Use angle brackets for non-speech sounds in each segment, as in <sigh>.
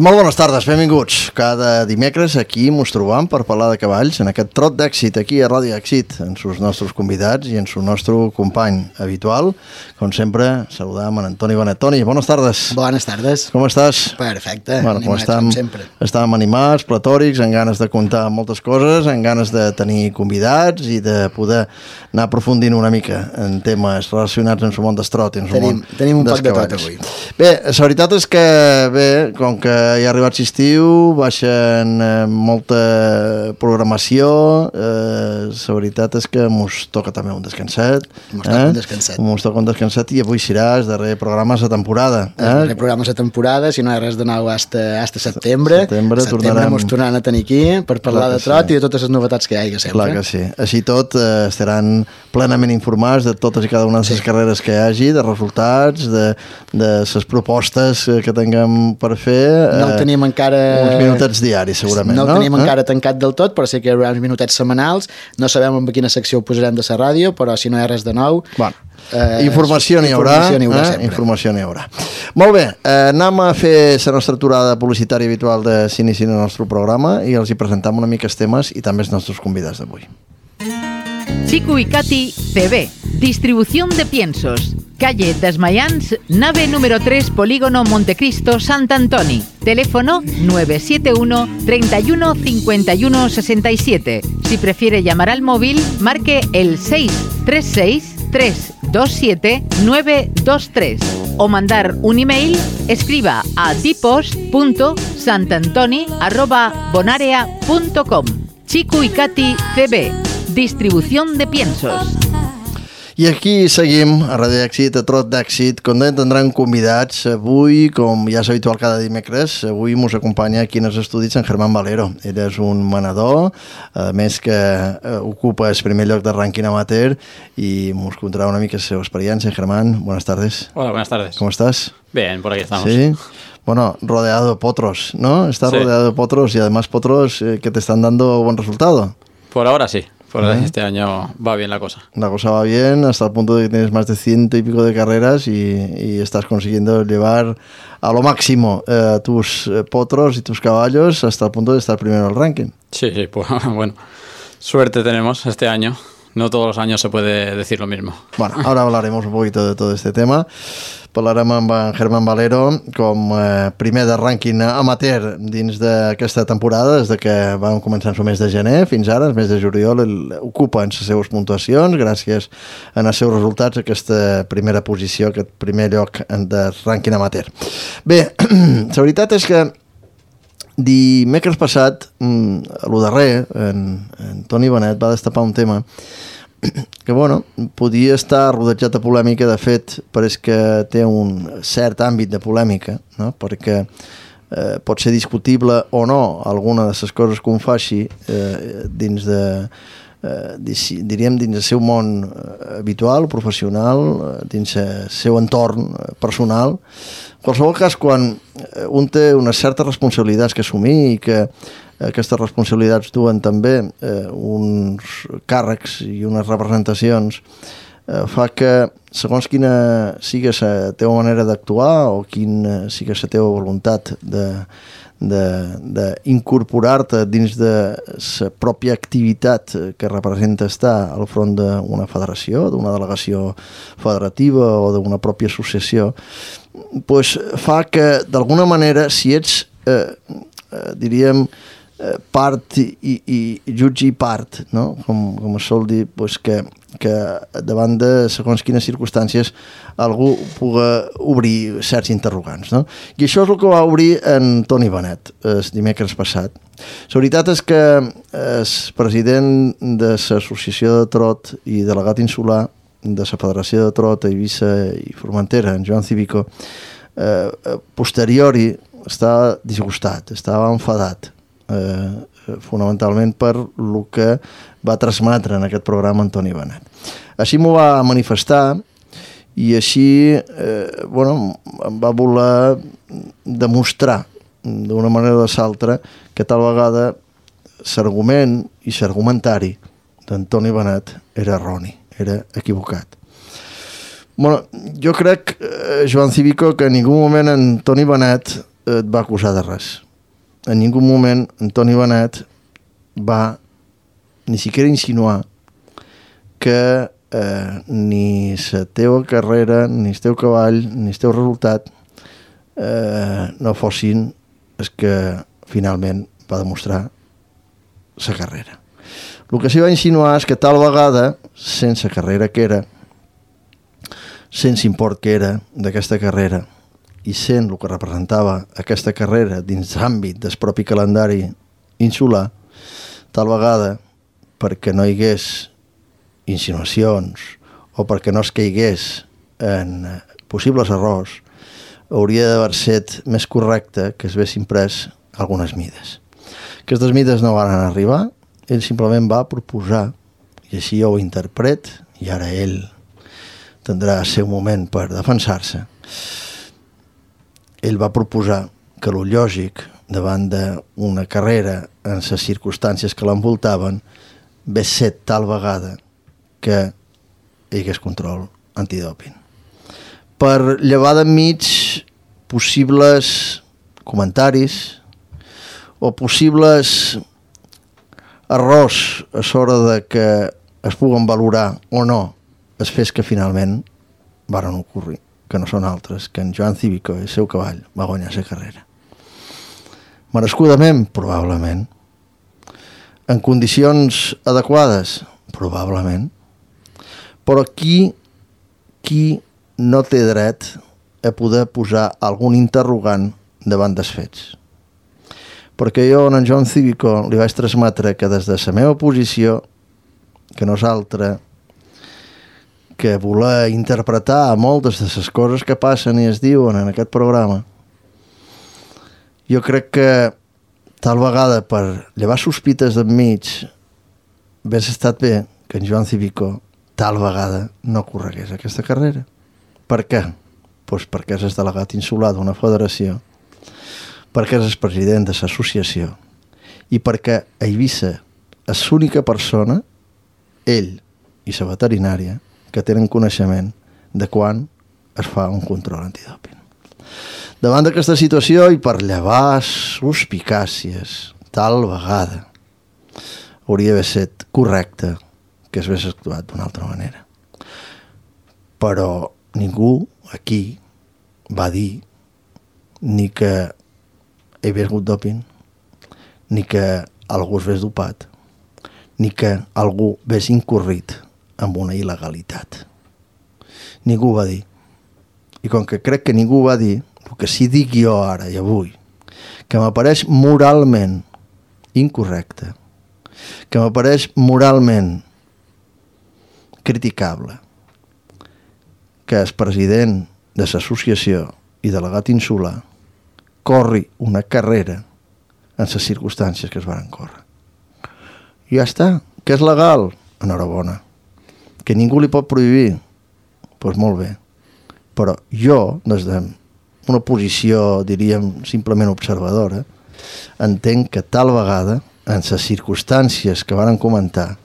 I molt bones tardes, benvinguts. Cada dimecres aquí mos trobam per parlar de cavalls en aquest trot d'èxit aquí a Ràdio Èxit, en sus nostres convidats i en su nostre company habitual. Com sempre, saludam en Antoni Bonet. Toni, bones tardes. Bones tardes. Com estàs? Perfecte, Bueno, com animats, estem, com sempre. estàvem animats, platòrics, amb ganes de contar moltes coses, amb ganes de tenir convidats i de poder anar aprofundint una mica en temes relacionats amb el món d'estrot i en el Tenim- món tenim un poc de tot avui. Bé, la veritat és que, bé, com que ja ha arribat l'estiu, baixen eh, molta programació, eh, la veritat és que mos toca també un descanset. Mos toca un descanset. Mos toca un descanset i avui serà el darrer programa de la temporada. Eh? Eh? programa la temporada, si no hi ha res de nou hasta, hasta setembre. Setembre setembre tornarem- mos tornaran a tenir aquí per parlar de trot sí. i de totes les novetats que hi hagi sempre. Clar que sí. Així tot, eh, estaran plenament informats de totes i cada una de les Sí. carreres que hi hagi, de resultats, de, de les propostes eh, que tinguem per fer. No el tenim encara... Uns minutets diaris, segurament, no? no? el tenim Eh? encara tancat del tot, però sí que hi haurà uns minutets setmanals. No sabem en quina secció ho posarem de la ràdio, però si no hi ha res de nou... Bueno, Eh, informació n'hi haurà. informació n'hi haurà eh? sempre. Informació n'hi haurà. Molt bé, eh, anem a fer la nostra aturada publicitària habitual de s'inici el nostre programa i els hi presentam una mica els temes i també els nostres convidats d'avui. Chico y Katy CB. Distribución de piensos. Calle Desmayans, nave número 3, Polígono Montecristo, Sant Antoni. Teléfono 971 31 51 67. Si prefiere llamar al móvil, marque el 636 327 923 o mandar un email, escriba a dipos.santantoni.bonarea.com. Chico y Katy CB. Distribución de piensos. I aquí seguim a Ràdio Èxit, a Trot d'Èxit, com deien tindran convidats avui, com ja és habitual cada dimecres, avui mos acompanya aquí en els estudis en Germán Valero. Ell és un manador, a més que eh, ocupa el primer lloc de rànquing amateur i mos contarà una mica la seva experiència. Germán, buenas tardes. Hola, buenas tardes. ¿Cómo estás? Bien, por aquí estamos. Sí. Bueno, rodeado de potros, ¿no? Estás Sí. rodeado de potros y además potros eh, que te están dando buen resultado. Por ahora sí. Por este año va bien la cosa. La cosa va bien hasta el punto de que tienes más de ciento y pico de carreras y, y estás consiguiendo llevar a lo máximo eh, tus eh, potros y tus caballos hasta el punto de estar primero en el ranking. Sí, sí, pues <laughs> bueno. Suerte tenemos este año. No todos los años se puede decir lo mismo. Bueno, ahora hablaremos un poquito de todo este tema. Parlarem amb en Germán Valero com eh, primer de rànquing amateur dins d'aquesta temporada, des de que vam començar el mes de gener fins ara, el mes de juliol, el- ocupa en les seves puntuacions, gràcies a els seus resultats, aquesta primera posició, aquest primer lloc en- de rànquing amateur. Bé, <clears throat> la veritat és que dimecres passat, mm, a lo darrer, en, en Toni Benet va destapar un tema <clears throat> que, bueno, podia estar rodejat de polèmica, de fet, pareix que té un cert àmbit de polèmica, no? perquè eh, pot ser discutible o no alguna de les coses que un faci eh, dins de, eh, diríem, dins del seu món eh, habitual, professional, eh, dins el seu entorn eh, personal. En qualsevol cas, quan un té unes certes responsabilitats que assumir i que aquestes responsabilitats duen també eh, uns càrrecs i unes representacions eh, fa que segons quina sigui la teva manera d'actuar o quina sigui la teva voluntat de, de, de incorporar-te dins de la pròpia activitat que representa estar al front d'una federació, d'una delegació federativa o d'una pròpia associació, pues fa que d'alguna manera si ets, eh, eh, diríem, part i, i, jutge i part, no? com, com es sol dir, pues que, que davant de segons quines circumstàncies algú pugui obrir certs interrogants. No? I això és el que va obrir en Toni Benet el dimecres passat. La veritat és que el president de l'Associació de Trot i delegat insular de la Federació de Trot Eivissa i Formentera, en Joan Cívico, eh, posteriori estava disgustat, estava enfadat, eh, fonamentalment per el que va transmetre en aquest programa Antoni Benet. Així m'ho va manifestar i així eh, bueno, em va voler demostrar d'una manera o de l'altra que tal vegada l'argument i l'argumentari d'Antoni Benet era erroni, era equivocat. Bueno, jo crec, eh, Joan Civico, que en ningú moment Antoni Benet et va acusar de res. En ningú moment Antoni Benet va ni siquiera insinuar que eh, ni la teva carrera, ni el teu cavall, ni el teu resultat eh, no fossin els que finalment va demostrar la carrera. El que s'hi va insinuar és que tal vegada, sense carrera que era, sense import que era d'aquesta carrera, i sent el que representava aquesta carrera dins l'àmbit del propi calendari insular, tal vegada, perquè no hi hagués insinuacions o perquè no es caigués en possibles errors, hauria d'haver set més correcte que es haguessin pres algunes mides. Aquestes mides no van arribar, ell simplement va proposar, i així jo ho interpret, i ara ell tindrà el seu moment per defensar-se, ell va proposar que lo lògic davant d'una carrera en les circumstàncies que l'envoltaven ve ser tal vegada que hi hagués control antidoping. Per llevar d'enmig possibles comentaris o possibles errors a l'hora de que es puguen valorar o no els fets que finalment varen ocorrir, que no són altres, que en Joan Cívico i el seu cavall va guanyar la carrera. Merescudament, probablement. En condicions adequades, probablement. Però qui, qui no té dret a poder posar algun interrogant davant dels fets? Perquè jo en Joan Cívico li vaig transmetre que des de la meva posició, que no és altra que voler interpretar moltes de les coses que passen i es diuen en aquest programa, jo crec que tal vegada per llevar sospites d'enmig hagués estat bé que en Joan Cívico tal vegada no corregués aquesta carrera. Per què? Pues perquè és el delegat insular d'una federació, perquè és el president de l'associació i perquè a Eivissa és l'única persona, ell i la veterinària, que tenen coneixement de quan es fa un control antidoping. Davant d'aquesta situació i per llevar suspicàcies tal vegada hauria d'haver set correcte que es hagués actuat d'una altra manera. Però ningú aquí va dir ni que hi hagués hagut doping, ni que algú es hagués dopat, ni que algú hagués incorrit amb una il·legalitat. Ningú va dir. I com que crec que ningú va dir, el que sí dic jo ara i avui, que m'apareix moralment incorrecte, que m'apareix moralment criticable, que el president de l'associació i delegat insular corri una carrera en les circumstàncies que es van córrer. I ja està, que és legal, enhorabona que ningú li pot prohibir, doncs pues molt bé. Però jo, des d'una posició, diríem, simplement observadora, entenc que tal vegada, en les circumstàncies que varen comentar,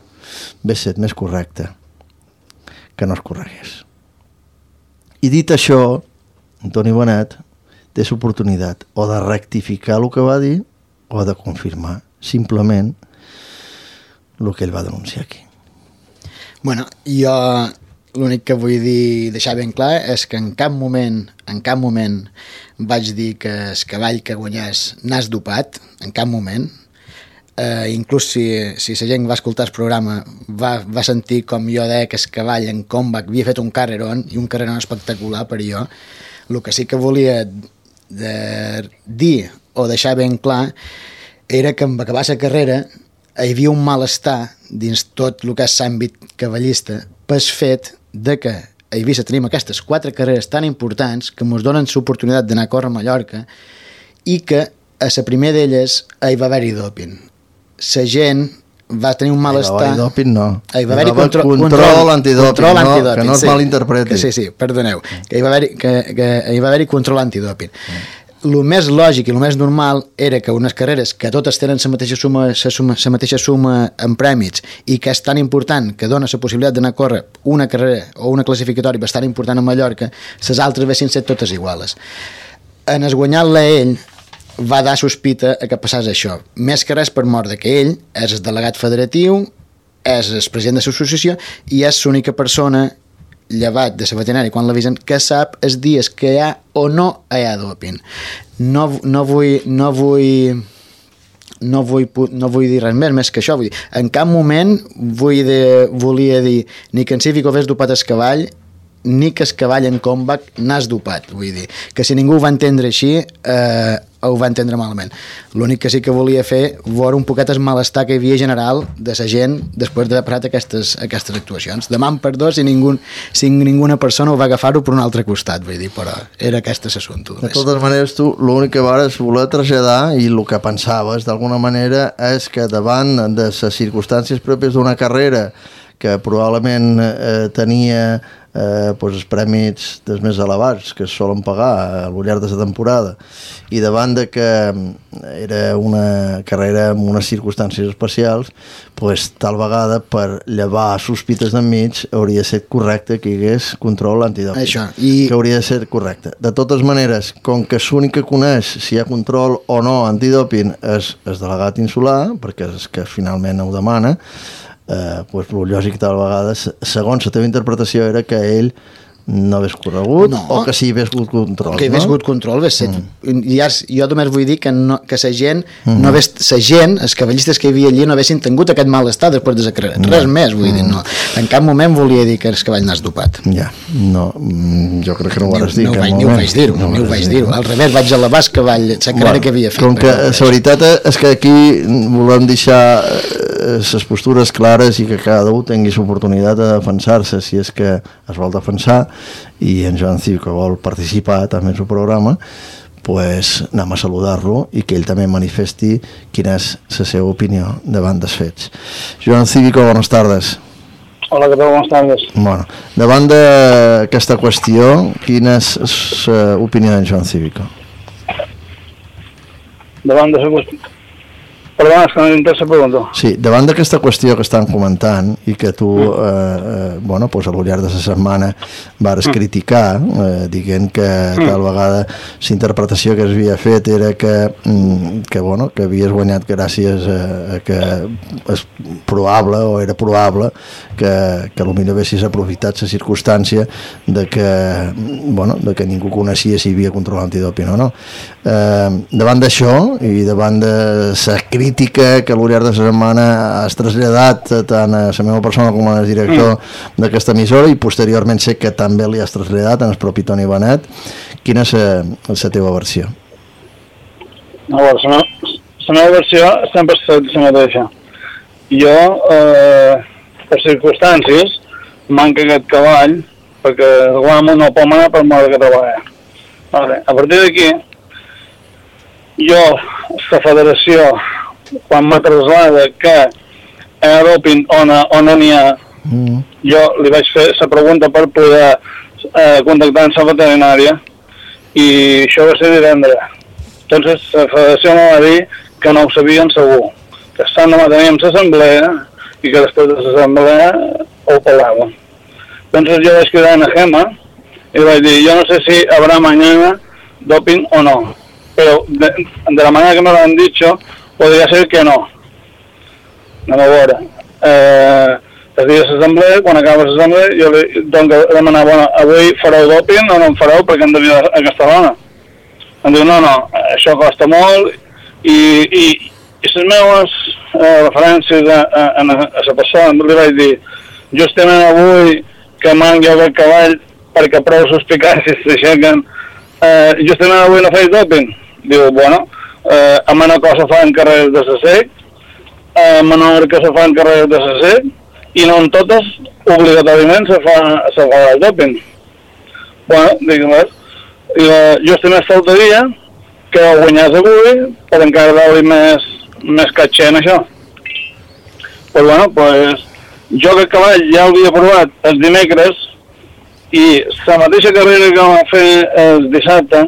ve set més correcte que no es corregués. I dit això, Antoni Bonet té l'oportunitat o de rectificar el que va dir o de confirmar simplement el que ell va denunciar aquí. Bueno, jo l'únic que vull dir, deixar ben clar és que en cap moment, en cap moment vaig dir que el cavall que guanyés n'has dopat, en cap moment. Eh, inclús si, si la gent va escoltar el programa va, va sentir com jo deia que el cavall en comeback havia fet un carreron i un carreron espectacular per jo. El que sí que volia de dir o deixar ben clar era que en acabar la carrera hi havia un malestar dins tot el que és l'àmbit cavallista pel fet de que a Eivissa tenim aquestes quatre carreres tan importants que ens donen l'oportunitat d'anar a córrer a Mallorca i que a la primera d'elles hi va haver-hi doping. La gent va tenir un Va malestar... haver-hi dòping, no. Ah, hi va haver-hi Hi va haver contro control antidòping, control no? antidòping, Que no es sí. malinterpreti. Que sí, sí, perdoneu. Que hi va haver-hi que, que hi va haver control antidòping. El més lògic i el més normal era que unes carreres que totes tenen la mateixa suma, la suma, la mateixa suma en prèmits i que és tan important que dona la possibilitat d'anar a córrer una carrera o una classificatòria bastant important a Mallorca, les altres vessin ser totes iguales. En esguanyar-la ell, va dar sospita a que passés això. Més que res per mort de que ell és el delegat federatiu, és el president de l'associació i és l'única persona llevat de la veterinària quan l'avisen que sap els dies que hi ha o no hi ha doping. No, no vull... No vull no vull, no vull dir res més, més que això. Vull dir, en cap moment vull de, volia dir ni que en Cívico hagués dopat el cavall ni que el cavall en combat n'has dopat. Vull dir, que si ningú ho va entendre així, eh, ho va entendre malament. L'únic que sí que volia fer veure un poquet el malestar que hi havia general de la gent després d'haver parat aquestes, aquestes actuacions. Demà per dos si, ningú, si ninguna persona ho va agafar-ho per un altre costat, vull dir, però era aquest l'assumpte. De totes maneres, tu l'únic que vares voler traslladar i el que pensaves d'alguna manera és que davant de les circumstàncies pròpies d'una carrera que probablement eh, tenia eh, pues, els prèmits dels més elevats que es solen pagar al llarg de la temporada i davant de que era una carrera amb unes circumstàncies especials pues, tal vegada per llevar sospites d'enmig hauria estat correcte que hi hagués control antidoping Això, i- que hauria de ser correcte. De totes maneres, com que l'únic que coneix si hi ha control o no antidoping és el delegat insular, perquè és que finalment ho demana, eh, pues, lògic tal vegada, se- segons la teva interpretació, era que ell no hagués corregut No. o que sí hagués hagut control. que hi hagués no? hagut control hagués set. Mm. Ja, jo només vull dir que, no, que la gent mm. no hagués, la gent, els cavallistes que hi havia allí no haguessin tingut aquest malestar després de la carrera, mm. res més vull dir, no. en cap moment volia dir que el cavall n'has dopat Ja, no, mm, jo crec que no ho vas dir. no, vaig, ni ho vaig dir-ho, No ni ho vas vaig dir-ho. dir-ho al revés, vaig elevar el cavall la carrera que havia fet Com que la veritat és que aquí volem deixar eh, les postures clares i que cada un tingui l'oportunitat de defensar-se si és que es vol defensar i en Joan Ciu que vol participar també en el programa pues anem a saludar-lo i que ell també manifesti quina és la seva opinió davant dels fets. Joan Cívico, bones tardes. Hola, ¿qué tal? Buenas tardes. Bueno, davant d'aquesta qüestió, quina és l'opinió d'en Joan Cívico? Davant de la qüestió... Perdona, és que no entès la pregunta. Sí, davant d'aquesta qüestió que estan comentant i que tu, eh, eh, bueno, pues, al llarg de la setmana vares criticar, eh, dient que tal vegada la interpretació que es havia fet era que, mm, que, bueno, que havies guanyat gràcies a, a que és probable o era probable que, que potser haguessis aprofitat la circumstància de que, bueno, de que ningú coneixia si hi havia control antidoping o no. Eh, davant d'això i davant de la crítica que a l'Uriar de la setmana has traslladat eh, tant a la meva persona com al director d'aquesta emissora i posteriorment sé que també li has traslladat en el propi Toni Benet quina és la, la teva versió? A veure, la meva, versió sempre ha estat la mateixa. Jo, eh, per circumstàncies, manca aquest cavall, perquè el guamo no pot manar per moure que treballa. Vale. A partir d'aquí, jo, la federació, quan me trasllada que ha doping o no o no n'hi ha, Mm. jo li vaig fer la pregunta per poder eh, contactar amb la veterinària i això va ser divendres. Entonces la federació em va dir que no ho sabien segur, que estan demà teníem l'assemblea i que després de l'assemblea ho parlava. Entonces jo vaig quedar en la Gema i vaig dir, jo no sé si habrá mañana doping o no, pero de, de la manera que me lo han dicho, podría ser que no. Anem a veure. Eh, el dia de l'assemblea, quan acaba l'assemblea, jo li dono que demanar, bueno, avui fareu doping o no en fareu perquè hem de mirar aquesta dona. Em diu, no, no, això costa molt i, i, i les meves eh, referències a, a, a, a la persona li vaig dir, justament avui que mangui aquest cavall perquè prou suspicàcies <laughs> s'aixequen, eh, justament avui no faig doping. Diu, bueno, eh, a Manacor se fan carreres de SEC, a Menorca se fan carreres de SEC, i no en totes obligatòriament se fa, se fa el doping. Bueno, dic, res. I eh, justament faltaria que guanyés avui per encara dar-li més, més catxer en això. pues, bueno, pues, jo aquest cavall ja l'havia provat els dimecres i la mateixa carrera que va fer el dissabte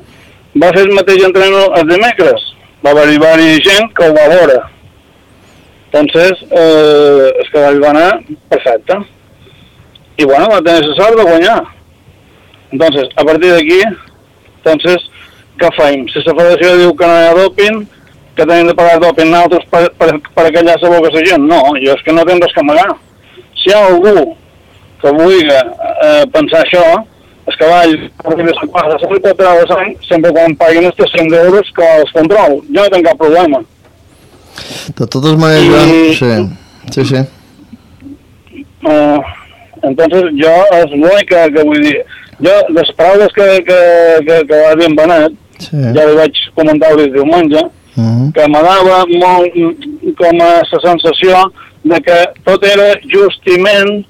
va fer el mateix entrenador els dimecres. Va haver-hi gent que ho va veure. Entonces, eh, el cavall va anar perfecte. I bueno, va tenir la sort de guanyar. Entonces, a partir d'aquí, entonces, què faim? Si la federació diu que no hi ha doping, que tenim de pagar doping nosaltres per, per, per aquellar la boca a la gent. No, jo és que no tinc res que amagar. Si hi ha algú que vulgui eh, pensar això, el cavall arriba a la quarta, se li pot treure sang sempre quan paguin els 300 euros que els control. Jo no tinc cap problema. De totes maneres, Joan, sí, sí, sí. Uh, entonces, jo és l'únic que, que vull dir. Jo, les paraules que, que, que, que va dir en Benet, sí. ja li vaig comentar el diumenge, Uh -huh. que m'anava molt mm, com a la sensació de que tot era justiment,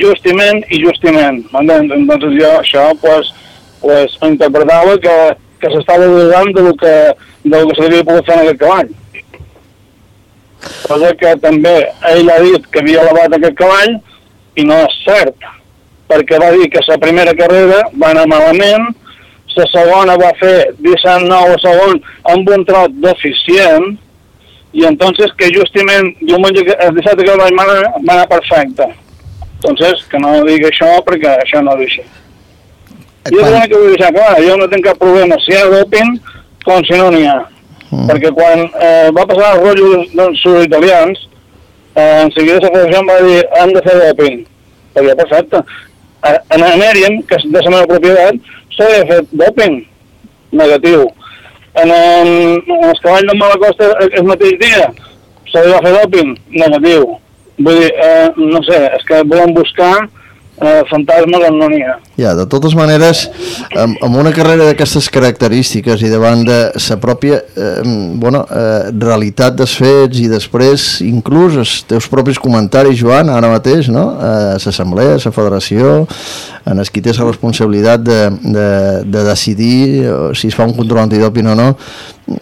justiment i justiment. m'entens? Entonces jo això pues, pues, interpretava que, que s'estava dudant de lo que, de lo que s'havia pogut fer en aquest cavall. Cosa que també ell ha dit que havia elevat aquest cavall i no és cert, perquè va dir que la primera carrera va anar malament, la segona va fer 19 segon amb un trot deficient i entonces que justament diumenge, el dissabte que vaig anar, va anar perfecte. Entonces, que no digui això perquè això no és així. Jo Quan- l'únic que vull deixar clar, jo no tinc cap problema si hi ha doping com si no n'hi ha. Mm. Perquè quan eh, va passar el rotllo dels, dels sud-italians, eh, en seguida la federació em va dir han de fer doping. Perquè perfecte. A- En Amerien, que és de la meva propietat, s'ha fet doping negatiu. En, en, en el cavall de Malacosta el, el mateix dia s'ha de fer doping negatiu. Vull dir, eh, no sé, és que volem buscar eh, fantasmes on no n'hi ha. Ja, de totes maneres, amb, amb una carrera d'aquestes característiques i davant de la pròpia eh, bueno, eh, realitat dels fets i després inclús els teus propis comentaris, Joan, ara mateix, no? a l'assemblea, a la federació, en els qui té la responsabilitat de, de, de decidir eh, si es fa un control antidoping o no,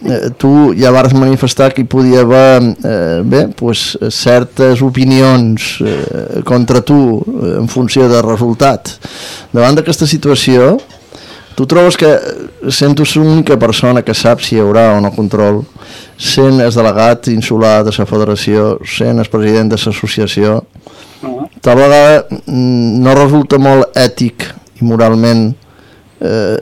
eh, tu ja vas manifestar que hi podia haver eh, bé, pues, certes opinions eh, contra tu eh, en funció del resultat. Davant d'aquesta situació, tu trobes que eh, sent tu l'única persona que sap si hi haurà o no control, sent el delegat insular de la federació, sent el president de l'associació, Uh tal vegada mm, no resulta molt ètic i moralment eh,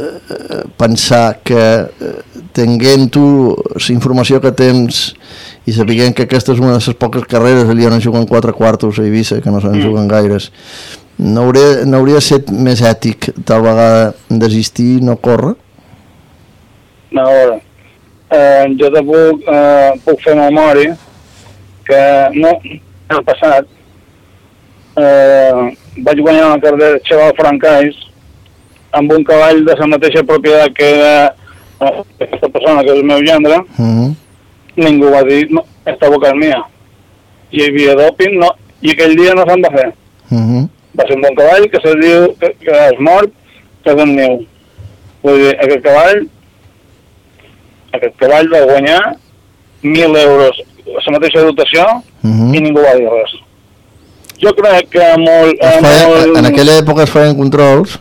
pensar que eh, tenint tu la informació que tens i sapiguent que aquesta és una de les poques carreres allà on juguen quatre quartos a Eivissa, que no se'n juguen gaires, no hauria, no hauria set més ètic tal vegada desistir i no córrer? A veure, eh, jo te puc, eh, puc fer memòria que no, el passat eh, vaig guanyar una carrera de Xaval Francais amb un cavall de la mateixa propietat que era eh, aquesta persona que és el meu gendre, Uh -huh. ningú va dir, no, esta boca és mia. Hi havia doping, no, i aquell dia no se'n va fer. Uh -huh. Va ser un bon cavall que se diu que, que és mort, que és en niu. Vull dir, aquest cavall, aquest cavall va guanyar 1.000 euros la mateixa dotació Uh -huh. i ningú va dir res. Jo crec que molt... Eh, feia, molt en aquella època es feien controls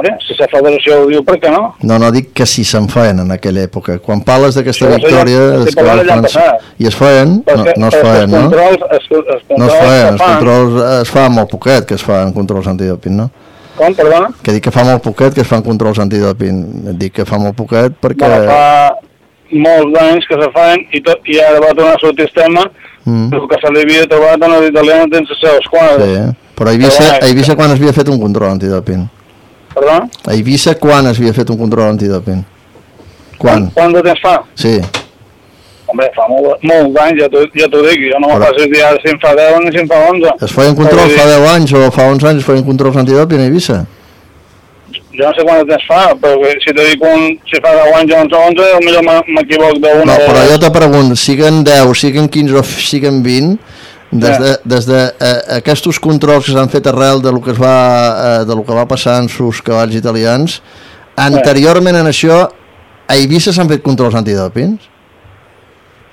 Hombre, si la federació ho diu, per què no? No, no dic que si se'n feien en aquella època. Quan parles d'aquesta Sí, ja- victòria, els cavalls de l'any fan... I es feien? No, Perquè- no es feien, els no? Controls, els, els No es feien, que els controls es fa molt poquet que es fan controls antidoping, no? Com, perdona? Que dic que fa molt poquet que es fan controls antidoping. Dic que fa molt poquet perquè... Bueno, fa molts anys que se fan i, tot, i ara va tornar a sortir el tema Mm. el que se li havia trobat en els italians dins les seves quadres. Sí, però a Eivissa, a Eivissa quan es havia fet un control antidoping? Perdona? A Eivissa quan es havia fet un control antidoping? Quan? Quant de temps fa? Sí, Home, fa molt, molts anys, ja t'ho ja t'ho dic, jo no Però- me facis dir ara si en fa 10 ni si en fa 11. es feien controls fa 10 anys o fa 11 anys es feien controls antidoping a Eivissa? Jo no sé quant de temps fa, però si te dic un, si fa 10 anys o 11, 11 potser m'e- m'equivoc d'una No, però jo te pregunto, siguen 10, siguen 15 o siguen 20, des de, des de eh, aquests controls que s'han fet arrel de lo que es va, eh, de lo que va passar en sus cavalls italians, anteriorment en això, a Eivissa s'han fet controls antidopings?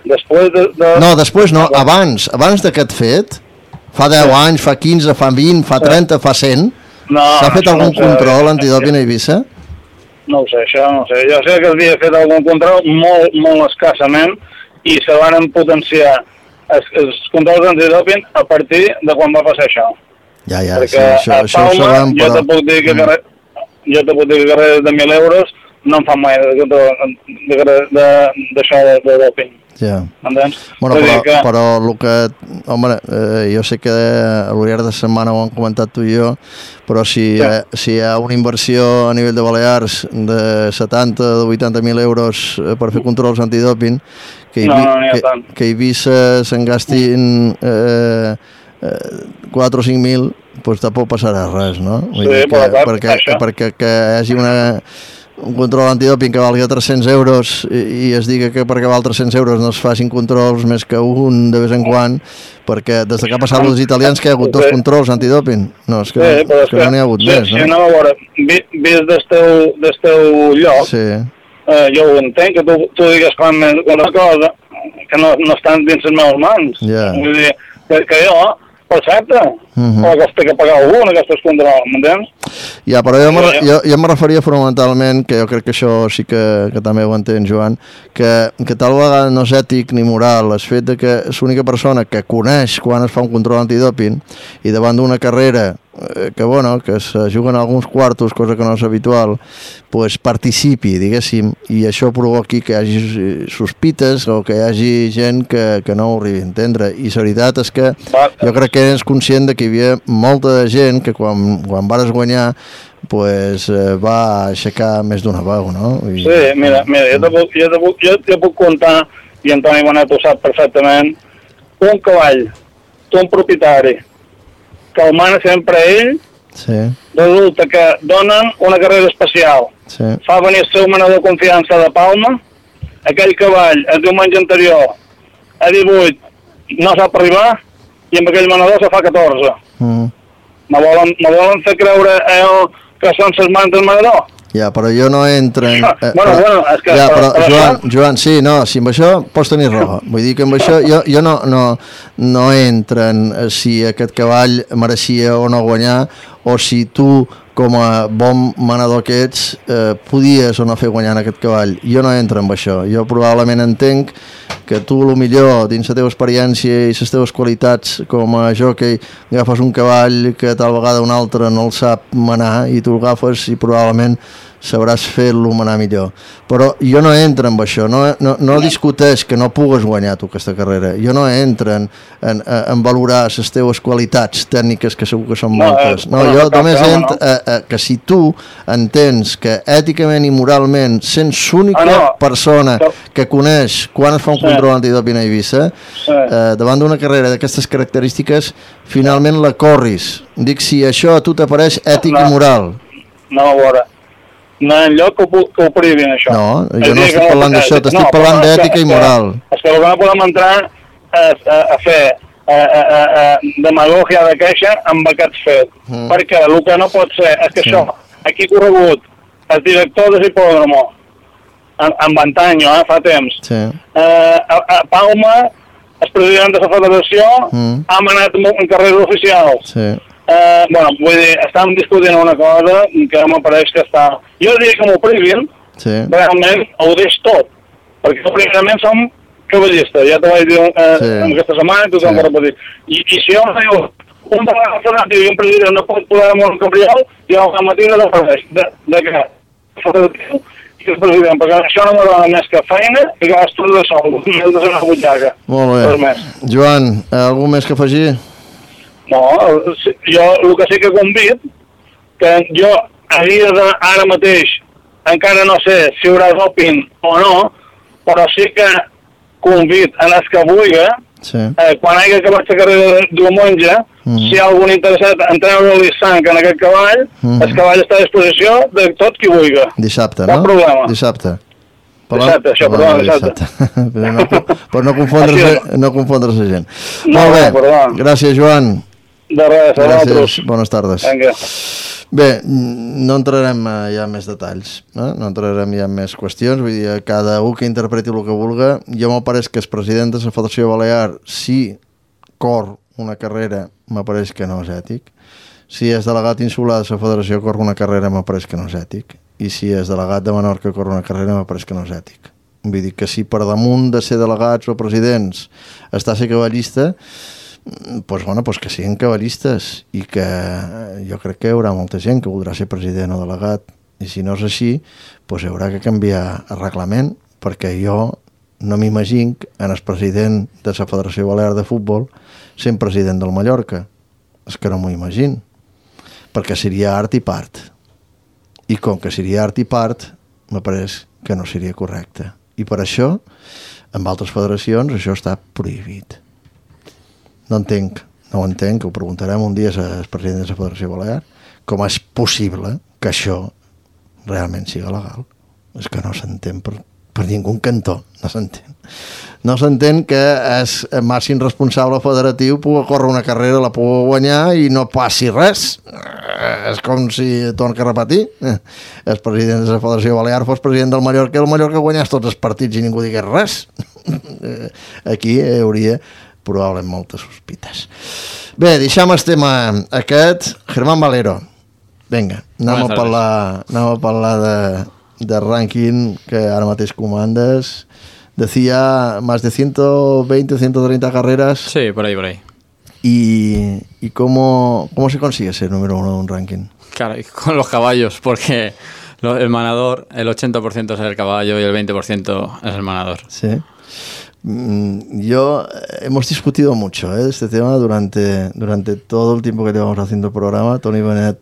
Després de... de... No, després no, abans, abans d'aquest fet, fa 10 anys, fa 15, fa 20, fa 30, fa 100, no s'ha fet algun no sé. control antidoping a Eivissa? No ho sé, això no ho sé. Jo sé que havia fet algun control molt, molt escassament i se van potenciar els, els controls antidoping a partir de quan va passar això. Ja, ja, sí, Perquè això, a això ho Palma sabem, jo però... te puc dir que Mm. carrer, jo te puc dir que carreres de 1.000 euros no en fan mai de, de, de, de, d'això de, de doping. Ja. Entens? Bueno, Vull però, dir que- però el que... Home, eh, jo sé que a l'horiar de setmana ho hem comentat tu i jo, però si, Sí. eh, si hi ha una inversió a nivell de Balears de 70 o 80.000 euros eh, per fer controls antidoping, que, No, Ibi- no que, tant. que a Eivissa se'n gastin eh, eh, 4 o 5.000, doncs tampoc passarà res, no? Sí, que, però clar, perquè, això. perquè que hi hagi una, un control antidoping que valgui 300 euros i, i es diga que perquè val 300 euros no es facin controls més que un de vez en quan perquè des de que ha passat els italians que hi ha hagut dos Sí. controls antidoping no, és que, Sí, no, però és que no n'hi ha hagut sí, més Si no? anem a veure, vist des teu, des teu lloc, Sí, eh, jo ho entenc, que tu, tu digues quan una cosa que no, no estan dins les meves mans. Ja. Vull dir, que, que jo, per cert, O que has de que pagar algú en aquests controls, m'entens? Ja, però jo, me, Ja, ja. jo, jo me referia fonamentalment, que jo crec que això sí que, que també ho entén, Joan, que, que tal vegada no és ètic ni moral el fet de que és l'única persona que coneix quan es fa un control antidoping i davant d'una carrera eh, que, bueno, que es juguen alguns quartos, cosa que no és habitual, pues participi, diguéssim, i això provoqui que hi hagi eh, sospites o que hi hagi gent que, que no ho arribi a entendre. I la veritat és que jo crec que eres conscient de que hi havia molta gent que quan, quan vares guanyar pues, eh, va aixecar més d'una veu, no? I, Sí, mira, mira jo, te puc, jo, te puc, jo te puc contar, i Antoni Bonet ho sap perfectament, un cavall, un propietari, que el mana sempre ell, Sí, resulta que donen una carrera especial. sí, Fa venir el seu manador de confiança de Palma, aquell cavall el diumenge anterior a 18 no sap arribar i amb aquell manador se fa 14. mm. Me volen, me volen fer creure eh, que són ses mans del manador? Ja, però jo no entro en... Bueno, bueno, és que- Ja, però, però- però Joan, Joan, sí, no, si amb això pots tenir raó. <laughs> Vull dir que amb això jo, jo no, no, no entro en eh, si aquest cavall mereixia o no guanyar, o si tu, com a bon manador que ets, eh, podies o no fer guanyar en aquest cavall. Jo no entro en això. Jo probablement entenc que tu, el millor, dins la teva experiència i les teves qualitats com a jockey, agafes un cavall que tal vegada un altre no el sap manar i tu l'agafes i probablement sabràs fer-lo manar millor. Però jo no entro en això, no, no, no discuteix que no pugues guanyar tu aquesta carrera. Jo no entro en, en, en valorar les teves qualitats tècniques, que segur que són No, moltes. eh, No, no, jo només entro no. eh, eh, que si tu entens que èticament i moralment, sent l'única Ah, no. persona que coneix quan es fa un Sí. control antidoping a Eivissa, Sí. eh, davant d'una carrera d'aquestes característiques, finalment la corris. Dic si això a tu t'apareix ètic No. i moral. No, a veure, no hi lloc que ho, que ho prohibin, això. No, jo no estic parlant d'això, t'estic no, parlant d'ètica i moral. És que el que no podem entrar és a, a fer a, a, a, a demagogia de queixa amb aquest fet. Mm. Perquè el que no pot ser és que Sí. això, aquí ha corregut el director de l'hipòdromo, en, en Antanyo, eh, fa temps, Sí. eh, a, a Palma, el president de la federació, Mm. ha manat en carreres oficials. Sí. Eh, bueno, vull dir, estàvem discutint una cosa que m'apareix que està... Jo diria que m'ho privin, Sí. realment ho deix tot, perquè primerament som cavallistes, ja t'ho vaig dir eh, Sí. aquesta setmana i tothom Sí. ho repetir. I, I si jo em diu, un federatiu i un president no pot poder amb un cabriol, jo al matí no defereix de, de què? Federatiu i el president, perquè això no m'agrada més que feina i gasto de sol, més de una butxaca. Molt bé. Joan, algú més que afegir? No, jo el que sí que convid, que jo a dia d'ara mateix encara no sé si hi haurà doping o no, però sí que convid en els que vulgui, Sí. eh, quan hagi acabat la carrera de diumenge, Mhm. si hi ha algun interessat en treure-li sang en aquest cavall, Mhm. el cavall està a disposició de tot qui vulgui. Dissabte, Cap no? problema. Dissabte. Dissabte, això, perdó, de dissabte. <laughs> per no, per no confondre, no confondre la gent. No, Molt bé, no, gràcies Joan. De res, a vosaltres. bones tardes. Vinga. Bé, no entrarem eh, ja en més detalls, eh? no entrarem ja en més qüestions, vull dir, cada un que interpreti el que vulga. Jo m'apareix que el president de la Federació Balear, si cor una carrera, m'apareix que no és ètic. Si és delegat insular de la Federació cor una carrera, m'apareix que no és ètic. I si és delegat de Menorca cor una carrera, m'apareix que no és ètic. Vull dir que si per damunt de ser delegats o presidents està a ser cavallista, pues, bueno, pues que siguin cavallistes i que eh, jo crec que hi haurà molta gent que voldrà ser president o delegat i si no és així, pues haurà que canviar el reglament perquè jo no m'imagino en el president de la Federació Balear de Futbol sent president del Mallorca. És que no m'ho imagino. Perquè seria art i part. I com que seria art i part, me pareix que no seria correcte. I per això, en altres federacions, això està prohibit. No entenc, no ho entenc, ho preguntarem un dia al president de la Federació Balear, com és possible que això realment siga legal. És que no s'entén per, per ningú cantó, no s'entén. No s'entén que és màxim responsable federatiu pugui córrer una carrera, la pugui guanyar i no passi res. És com si, torno a repetir, eh, el president de la Federació Balear fos president del Mallorca el Mallorca guanyés tots els partits i ningú digués res. <laughs> Eh, Aquí hauria probablement moltes sospites. Bé, deixem el tema aquest. Germán Valero. Vinga, anem Buenas a parlar, anem a parlar de, de rànquing que ara mateix comandes. Decía más de 120 o 130 carreras. Sí, por ahí, por ahí. ¿Y, y cómo, cómo se consigue ser número uno de un ranking? Claro, y con los caballos, porque el manador, el 80% es el caballo y el 20% es el manador. Sí. Mm, Yo eh, hemos discutido mucho ¿eh? este tema durante, durante todo el tiempo que llevamos haciendo el programa. Tony Bennett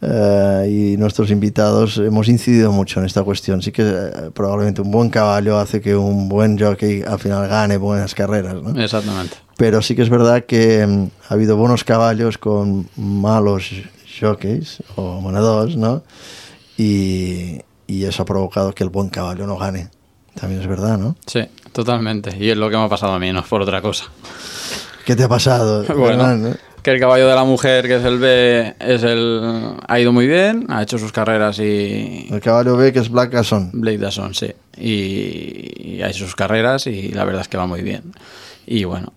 eh, y nuestros invitados hemos incidido mucho en esta cuestión. Sí que eh, probablemente un buen caballo hace que un buen jockey al final gane buenas carreras. ¿no? Exactamente. Pero sí que es verdad que mm, ha habido buenos caballos con malos jockeys o manadores, ¿no? Y, y eso ha provocado que el buen caballo no gane. También es verdad, ¿no? Sí, totalmente. Y es lo que me ha pasado a mí, no es por otra cosa. ¿Qué te ha pasado? <laughs> Bueno, Hernán, eh? que el caballo de la mujer, que es el B, es el ha ido muy bien, ha hecho sus carreras y... El caballo B, que es Black Casson. Blake Dawson, sí. Y, y ha hecho sus carreras y la verdad es que va muy bien. Y bueno,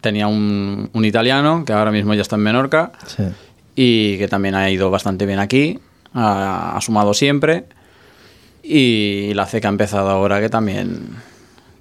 tenía un, un italiano que ahora mismo ya está en Menorca Sí. y que también ha ido bastante bien aquí, ha, ha sumado siempre. Y la C que ha empezado ahora que también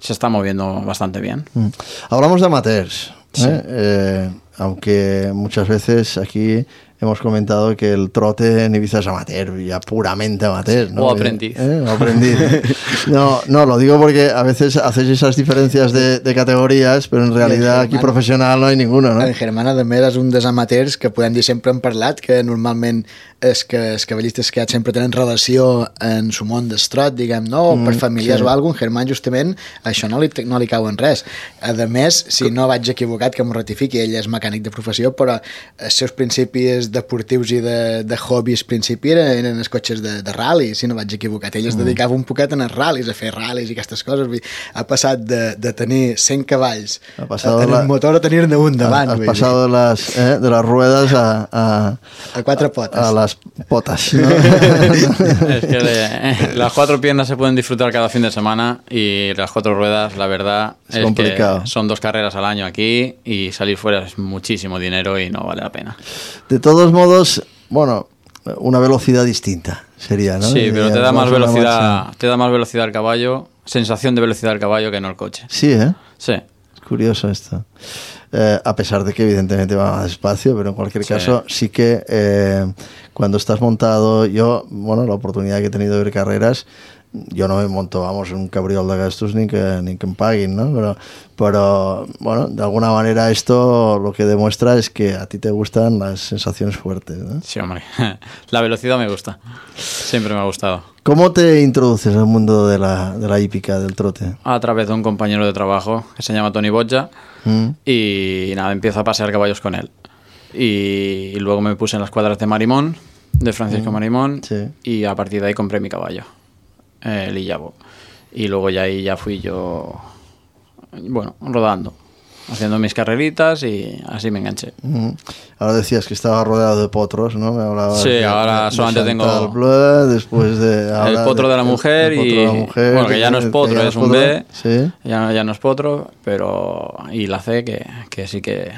se está moviendo bastante bien. Mm. Hablamos de amateurs. ¿eh? Sí. Eh, aunque muchas veces aquí hemos comentado que el trote en Ibiza es amateur, ya puramente amateur. ¿no? O aprendiz. ¿Eh? O aprendiz. <laughs> No, no, lo digo porque a veces hacéis esas diferencias de, de categorías, pero en realidad aquí Germán- profesional no hay ninguno, ¿no? En Germán, a més, és un dels amateurs que podem dir sempre hem parlat, que normalment és que els cavallistes que sempre tenen relació en su món d'estrot, diguem, no, mm, per familiars sí. o alguna cosa, en Germán justament això no li, no li cau en res. A més, si no vaig equivocat, que m'ho ratifiqui, ell és mecànic de professió, però els seus principis deportius i de, de hobbies principi eren, eren els cotxes de, de rally, si no vaig equivocat. Ell es dedicava un poquet a els ral·lis, a fer ral·lis i aquestes coses. Vull dir, ha passat de, de tenir 100 cavalls Ha a pasado tenir la- un motor a tenir-ne un davant. Vull dir. pasado de las, eh, de las ruedas a, a, A quatre potes. a las potas. ¿no? <laughs> Es que le- las cuatro piernas se pueden disfrutar cada fin de semana y las cuatro ruedas, la verdad, Es es, complicado. que son dos carreras al año aquí y salir fuera es muchísimo dinero y no vale la pena. De todos modos, bueno, una velocidad distinta sería, ¿no? Sí, pero te da más velocidad, te da más velocidad el caballo, sensación de velocidad del caballo que no el coche. Sí, ¿eh? Sí. Es curioso esto. Eh, a pesar de que evidentemente va más despacio, pero en cualquier Sí. caso sí que eh, cuando estás montado, yo, bueno, la oportunidad que he tenido de ver carreras, yo no me monto, vamos, en un cabriol de gastos ni que, ni que me paguen, ¿no? Pero, pero, bueno, de alguna manera esto lo que demuestra es que a ti te gustan las sensaciones fuertes, ¿no? Sí, hombre. <laughs> La velocidad me gusta. Siempre me ha gustado. ¿Cómo te introduces al mundo de la, de la hípica, del trote? A través de un compañero de trabajo que se llama Tony Boggia ¿Mm? y nada, empiezo a pasear caballos con él. Y, luego me puse en las cuadras de Marimón, de Francisco Marimón, sí. y a partir de ahí compré mi caballo, el Illabo. Y luego ya ahí ya fui yo, bueno, rodando. haciendo mis carreritas y así me enganché. Mm. Ahora decías que estaba rodeado de potros, ¿no? Me hablabas Sí, de- ahora de solamente tengo- Chantal Bleu, después de... el potro de la mujer y de la mujer, bueno que ya no es potro ya es un B Sí. ya, ya no es potro pero y la C que, que sí que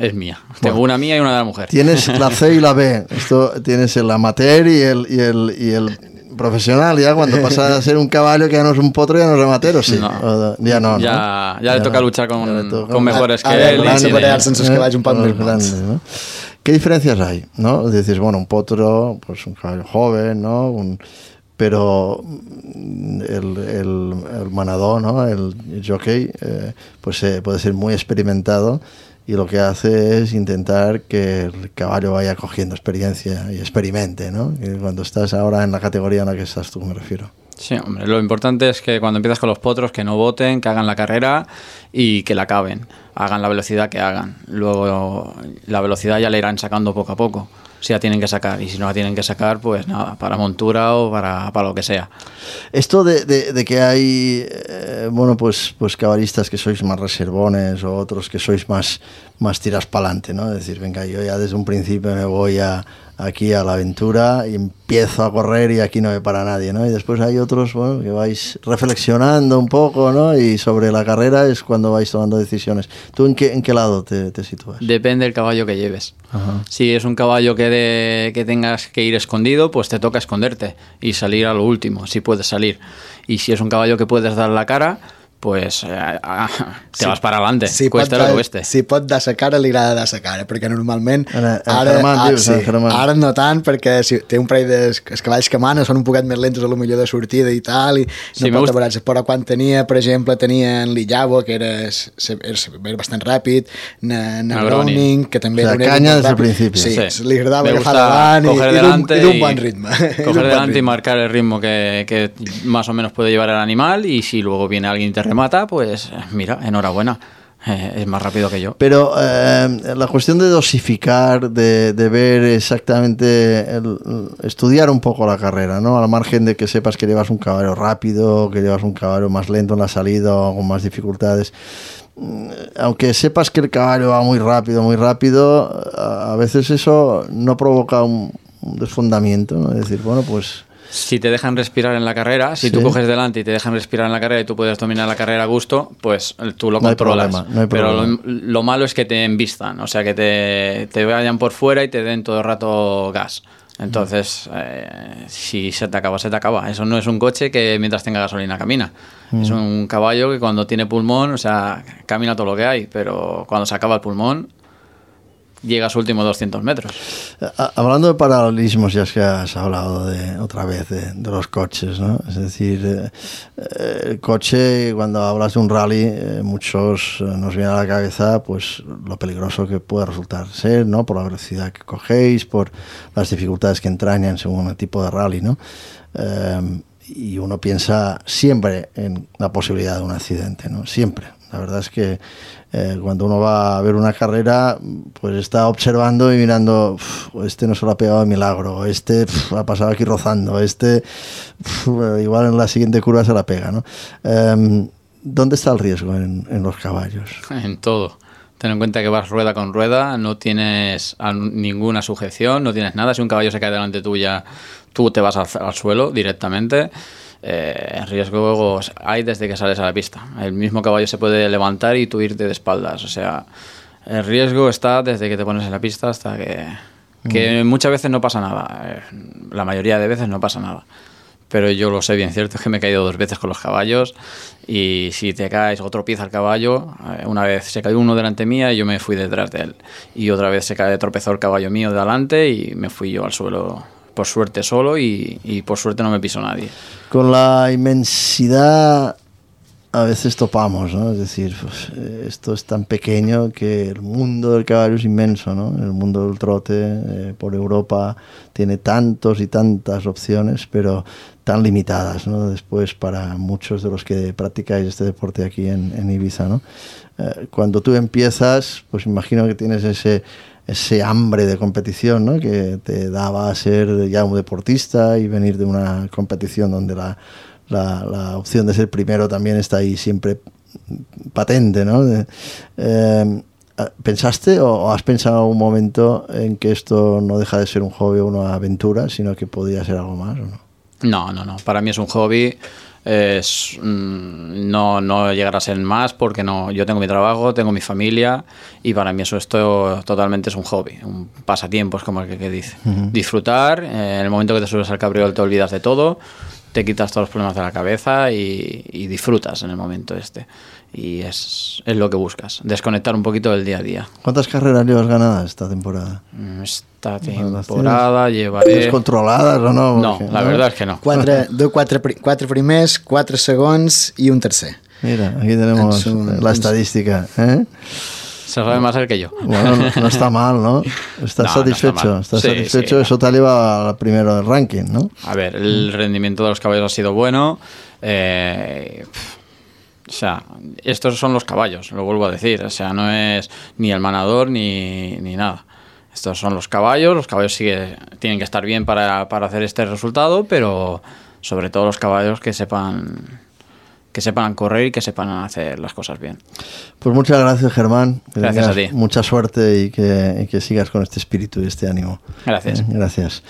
es mía tengo Bueno. una mía y una de la mujer Tienes la C y la B. <laughs> Esto tienes el amateur y el, y el, y el profesional. Ya cuando <laughs> pasa a ser un caballo que ya no es un potro, ya no es amateur, ¿o sí? No. O- ya no, ¿no? Ya- ya le toca luchar con- toca. con mejores A que ver, él a sense els cavalls un. ¿Qué diferencias hay? ¿no? Dices, bueno, un potro, pues un caballo joven, ¿no? Un- pero mm, el, el, el manador, ¿no? El jockey, eh, pues eh, puede ser muy experimentado y lo que hace es intentar que el caballo vaya cogiendo experiencia y experimente, ¿no? Que cuando estás ahora en la categoría en la que estás tú, me refiero. Sí, hombre, lo importante es que cuando empiezas con los potros, que no voten, que hagan la carrera y que la acaben. Hagan la velocidad que hagan. Luego la velocidad ya la irán sacando poco a poco. Si la tienen que sacar. Y si no la tienen que sacar, pues nada, para montura o para, para lo que sea. Esto de, de- de que hay, eh, bueno, pues, pues caballistas que sois más reservones o otros que sois más, más tiras para adelante, ¿no? Es decir, venga, yo ya desde un principio me voy a, aquí a la aventura y empiezo a correr y aquí no me para nadie, ¿no? Y después hay otros, bueno, que vais reflexionando un poco, ¿no? Y sobre la carrera es cuando vais tomando decisiones. ¿Tú en qué, en qué lado te, te sitúas? Depende del caballo que lleves. Ajá. Si es un caballo que, de- que tengas que ir escondido, pues te toca esconderte y salir a lo último, si puedes salir. Y si es un caballo que puedes dar la cara, pues eh, ah, te Sí. vas para adelante, Si cueste pot, lo cueste. si pot dar sa cara, li agrada dar sa cara, perquè normalment... En- en Germán, dius, en Germán. ara no tant, perquè si té un parell de els cavalls que mana són un poquet més lentos a lo millor de sortida i tal, i Sí, no pot abraçar. Però quan tenia, per exemple, tenia en Lillavo, que era, era, era bastant ràpid, na, na. Browning, que també O sea, era una caña molt desde el ràpid. principio. Sí, Sí. li agradava Me agafar davant i, coger i d'un- delante i d'un y- bon ritme. <laughs> I Coger delante y ritme. marcar el ritmo que, que más o menos puede llevar el animal y si luego viene alguien y te remata, pues mira, enhorabuena, eh, es más rápido que yo. Pero eh, la cuestión de dosificar, de, de ver exactamente, el- estudiar un poco la carrera, ¿no? Al margen de que sepas que llevas un caballo rápido, que llevas un caballo más lento en la salida o con más dificultades. Mm, Aunque sepas que el caballo va muy rápido, muy rápido, a veces eso no provoca un, un desfondamiento, ¿no? Es decir, bueno, pues... Si te dejan respirar en la carrera, si Sí. tú coges delante y te dejan respirar en la carrera y tú puedes dominar la carrera a gusto, pues eh, tú lo No hay controlas. problema, no hay Pero lo, lo malo es que te envistan, o sea, que te, te vayan por fuera y te den todo el rato gas. Entonces, eh, si se te acaba, se te acaba. Eso no es un coche que mientras tenga gasolina camina. Es un caballo que cuando tiene pulmón, o sea, camina todo lo que hay, pero cuando se acaba el pulmón, llega a sus últimos 200 metros. Hablando de paralelismos, ya es que has hablado de otra vez de, de los coches, ¿no? Es decir, eh, eh, el coche, cuando hablas de un rally, eh, muchos eh, nos viene a la cabeza pues lo peligroso que puede resultar ser, ¿no? Por la velocidad que cogéis, por las dificultades que entrañan según el tipo de rally, ¿no? Eh, y uno piensa siempre en la posibilidad de un accidente, ¿no? Siempre. La verdad es que eh, cuando uno va a ver una carrera, pues está observando y mirando, "Uf, este no se lo ha pegado de milagro, este ha pasado aquí rozando, este uf, igual en la siguiente curva se la pega, ¿no? Em, ¿Dónde está el riesgo en, los caballos? <laughs> En todo. Ten en cuenta que vas rueda con rueda, no tienes ninguna sujeción, no tienes nada. Si un caballo se cae delante tuya, tú te vas al suelo directamente. Eh, riesgos hay desde que sales a la pista. El mismo caballo se puede levantar y tú irte de espaldas. O sea, el riesgo está desde que te pones en la pista hasta que... Que muchas veces no pasa nada. Eh, la mayoría de veces no pasa nada pero yo lo sé bien cierto es que me he caído dos veces con los caballos y si te caes o tropieza el caballo, eh, una vez se cayó uno delante mía y yo me fui detrás de él y otra vez se cae, tropezó el caballo mío delante y me fui yo al suelo por suerte solo y, por suerte no me pisó nadie. Con la inmensidad a veces topamos, ¿no? Es decir, pues, eh, esto es tan pequeño que el mundo del caballo es inmenso, ¿no? El mundo del trote eh, por Europa tiene tantos y tantas opciones, pero tan limitadas, ¿no? Después para muchos de los que practicáis este deporte aquí en, en Ibiza, ¿no? Eh, cuando tú empiezas, pues imagino que tienes ese ese hambre de competición, ¿no? Que te daba a ser ya un deportista y venir de una competición donde la, la, la opción de ser primero también está ahí siempre patente, ¿no? Eh, ¿Pensaste o has pensado un momento en que esto no deja de ser un hobby o una aventura, sino que podría ser algo más o no? No, no, no. Para mí es un hobby. Es, mm, no, no llegar a ser más porque no, yo tengo mi trabajo, tengo mi familia y para mí eso esto totalmente es un hobby, un pasatiempo, es como el que, que dice. Disfrutar, eh, en el momento que te subes al cabriol te olvidas de todo, te quitas todos los problemas de la cabeza y, y disfrutas en el momento este. Y es, es, lo que buscas, desconectar un poquito del día a día. ¿Cuántas carreras llevas ganadas esta temporada? Mm, Esta temporada llevaré... ¿Descontroladas o no? No, la verdad es que no. Quatre, <laughs> do, quatre, quatre primers, quatre segons i un tercer. Mira, aquí tenemos la estadística. ¿eh? Se sabe más él que yo. Bueno, no, no está mal, ¿no? <laughs> ¿Estás No, no está satisfecho? mal. ¿Estás Sí, satisfecho? sí. Eso te ha llevado al primero del ranking, ¿no? A ver, el rendimiento de los caballos ha sido bueno. eh, o sea, estos son los caballos, lo vuelvo a decir. O sea, no es ni el manador ni, ni nada. Estos son los caballos. Los caballos sí que tienen que estar bien para, para hacer este resultado, pero sobre todo los caballos que sepan que sepan correr y que sepan hacer las cosas bien. Pues muchas gracias, Germán. Que Gracias a ti. Mucha suerte y que, y que sigas con este espíritu y este ánimo. Gracias. Gràcies.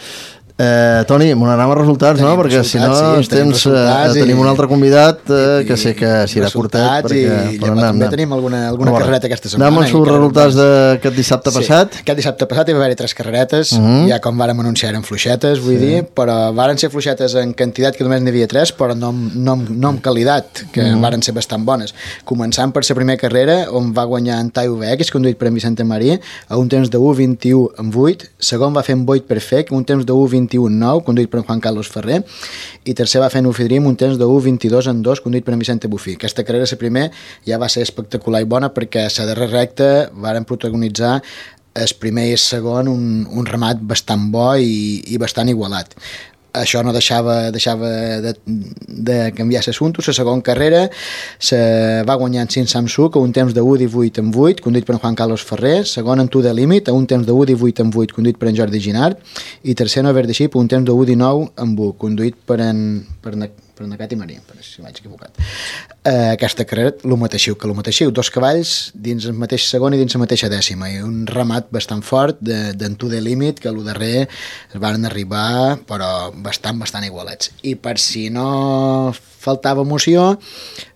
Eh, Toni, m'anem als resultats, no? Tenim Perquè si no sí, tenim tens, eh, tenim un altre convidat eh, que i- sé que serà curtet. Perquè, i llavors també tenim alguna- alguna A veure, carrereta aquesta setmana Anem als i seus resultats d'aquest dissabte passat. Sí. Aquest dissabte passat hi va haver tres carreretes, Mhm. ja com vàrem anunciar eren fluixetes, vull dir, però varen ser fluixetes en quantitat que només n'hi havia tres, però no, no, no amb qualitat, que Mhm. varen ser bastant bones. Començant per la primera carrera, on va guanyar en Taio Beck, conduït per en Vicente Marí, a un temps de 1.21 en 8, segon va fer en Boit Perfect, un temps de 1.21 en 9, conduït per Juan Carlos Ferrer, i tercer va fer en Ufidrim un temps de 1.22 en 2, conduït per en Vicente Bufí. Aquesta carrera, la primer, ja va ser espectacular i bona perquè a la darrera recta varen protagonitzar el primer i el segon un, un remat bastant bo i, i bastant igualat això no deixava, deixava de, de canviar l'assumpte. La segona carrera se va guanyar en Sin Samsung a un temps de 1.18 en 8, conduït per en Juan Carlos Ferrer, segon en Tu de Límit a un temps de 1.18 en 8, conduït per en Jordi Ginard, i tercer en Verde Xip a un temps de 1.19 en 1, conduït per en, per en, per en Cati Maria, per si m'haig equivocat. Eh, aquesta carrera, el mateixiu que el mateixiu, dos cavalls dins el mateix segon i dins la mateixa dècima, i un remat bastant fort de- d'en Tu de Límit, que lo darrer es van arribar, però bastant, bastant igualats. I per si no faltava emoció,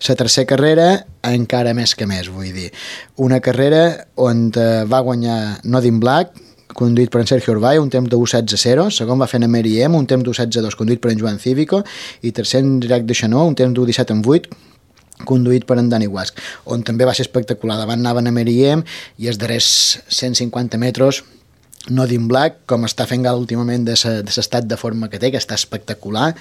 la tercera carrera encara més que més, vull dir. Una carrera on eh, va guanyar Nodin Black, conduït per en Sergio Urbay, un temps de 1.16.0, segon va fer en Mary M, un temps de 1.16.2, conduït per en Joan Cívico, i tercer en Direct de Xanó, un temps de 1.17 en 8, conduït per en Dani Guasc, on també va ser espectacular. Davant anaven a Meriem i els darrers 150 metres Nodin Black, com està fent gal últimament de l'estat de forma que té, que està espectacular,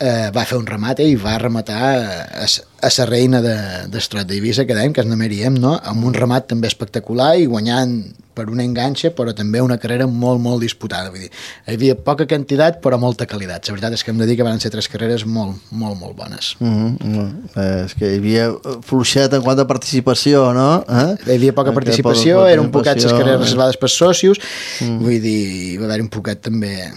eh, va fer un remat i va rematar a, a la reina de, d'Estrat d'Eivissa, que dèiem, que és na Meriem, no? amb un remat també espectacular i guanyant per una enganxa, però també una carrera molt, molt disputada. Vull dir, hi havia poca quantitat, però molta qualitat. La veritat és que hem de dir que van ser tres carreres molt, molt, molt bones. Mm -hmm. eh, és que hi havia fluixet en quant a participació, no? Eh? Hi havia poca participació, poca eren un poquet les carreres eh? reservades per socios, mm. vull dir, va haver un poquet també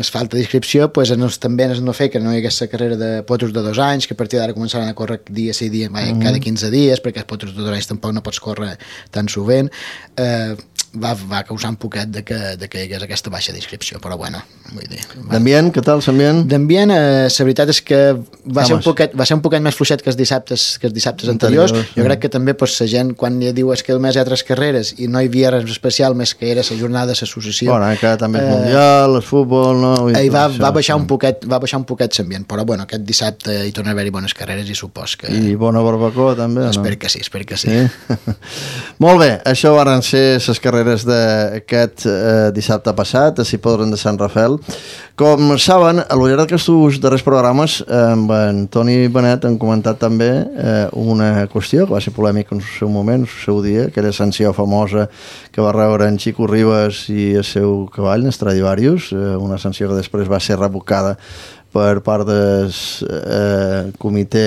es falta d'inscripció, pues, en els, també es no fer que no hi hagués la carrera de potros de dos anys, que a partir d'ara començaran a córrer dia sí dia, mm -hmm. cada 15 dies, perquè els potros de dos anys tampoc no pots córrer tan sovint. Eh, va, va causar un poquet de que, de que hi hagués aquesta baixa d'inscripció, però bueno, vull dir... Va. D'ambient, què tal, l'ambient? D'ambient, eh, la veritat és que va ser, un poquet, va ser un poquet més fluixet que els dissabtes, que els dissabtes anteriors. Anteriors, Jo sí. crec que també pues, la gent, quan ja diu és que mes hi ha tres carreres i no hi havia res especial més que era la jornada de l'associació. Bueno, que també és Eh, mundial, el futbol, no? Ahir va, tot va, això, baixar sí. un poquet, va baixar un poquet l'ambient, però bueno, aquest dissabte hi torna a haver-hi bones carreres i supos que... I bona barbacoa, també, no? Espero que sí, espero que sí. Sí? <laughs> Molt bé, això van ser les carreres d'aquest eh, dissabte passat, a Cipodren de Sant Rafel. Com saben, a lo llarg d'aquests darrers programes, eh, amb en Toni Benet hem comentat també eh, una qüestió que va ser polèmica en el seu moment, en el seu dia, aquella sanció famosa que va rebre en Xico Ribas i el seu cavall, en Stradivarius, eh, una sanció que després va ser revocada per part del eh, comitè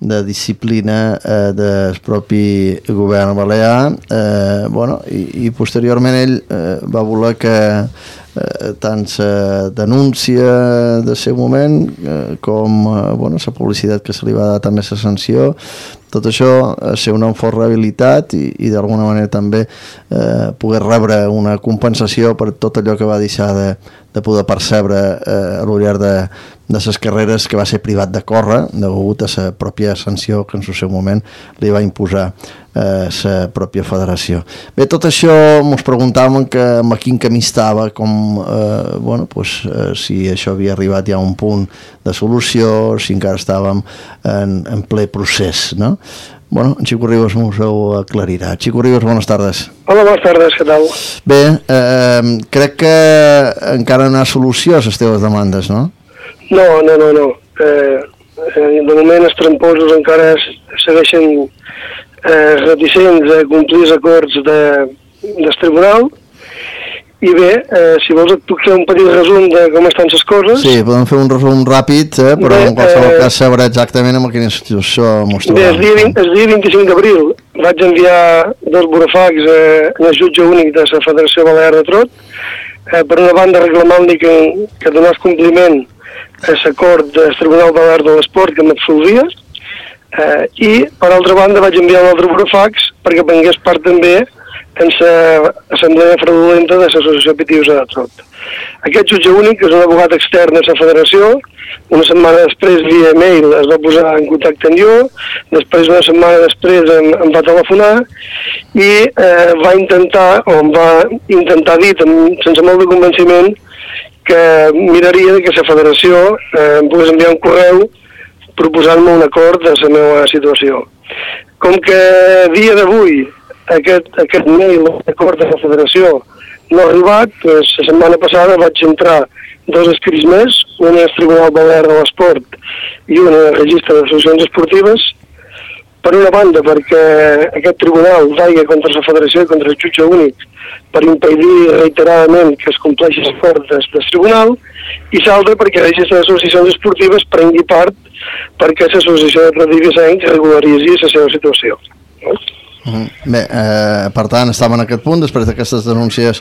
de disciplina eh, del propi govern balear. Eh, bueno, i, i posteriorment ell eh, va voler que eh, tant la denúncia de seu moment eh, com eh, bueno, la publicitat que se li va dar també la sanció tot això eh, ser una fort rehabilitat i, i d'alguna manera també eh, poder rebre una compensació per tot allò que va deixar de, de poder percebre eh, a lo llarg de, de les carreres que va ser privat de córrer degut a la pròpia sanció que en el seu moment li va imposar la eh, pròpia federació. Bé, tot això ens preguntàvem que amb quin camí estava, com, eh, bueno, pues, eh, si això havia arribat ja a un punt de solució, si encara estàvem en, en ple procés, no? Bueno, en Xico Ribas m'ho ho aclarirà. Xico Ribas, bones tardes. Hola, bones tardes, què tal? Bé, eh, crec que encara no ha solució a les teves demandes, no? No, no, no, no. Eh, eh de moment els tramposos encara segueixen eh, reticents a complir els acords de, del tribunal i bé, eh, si vols et puc fer un petit resum de com estan les coses. Sí, podem fer un resum ràpid, eh, però bé, en qualsevol eh, cas sabrà exactament amb quina situació mos Bé, el dia, 20, el dia 25 d'abril vaig enviar dos burofacs eh, al jutge únic de la Federació Balear de Trot, eh, per una banda reclamant-li que, que donés compliment a l'acord del Tribunal Balear de l'Esport que m'absolvia, eh, i per altra banda vaig enviar un altre burofax perquè prengués part també en l'assemblea fraudulenta de l'Associació Pitiusa de Trot. Aquest jutge únic, és un abogat extern a la federació, una setmana després via mail es va posar en contacte amb jo, després una setmana després em, em va telefonar i eh, va intentar, o em va intentar dir, sense molt de convenciment, que miraria que la federació eh, em pogués enviar un correu proposant-me un acord de la meva situació. Com que dia d'avui aquest, aquest mail d'acord de la federació no ha arribat, doncs la setmana passada vaig entrar dos escrits més, un és Tribunal Balear de l'Esport i un és Registre d'Associacions Esportives, per una banda perquè aquest tribunal daia contra la federació i contra el jutge únic per impedir reiteradament que es compleixi l'acord del, del tribunal i l'altra perquè el registre d'associacions esportives prengui part perquè l'associació de Tradivisenc regularitzi la seva situació. No? Mhm. Bé, eh, per tant, estàvem en aquest punt, després d'aquestes denúncies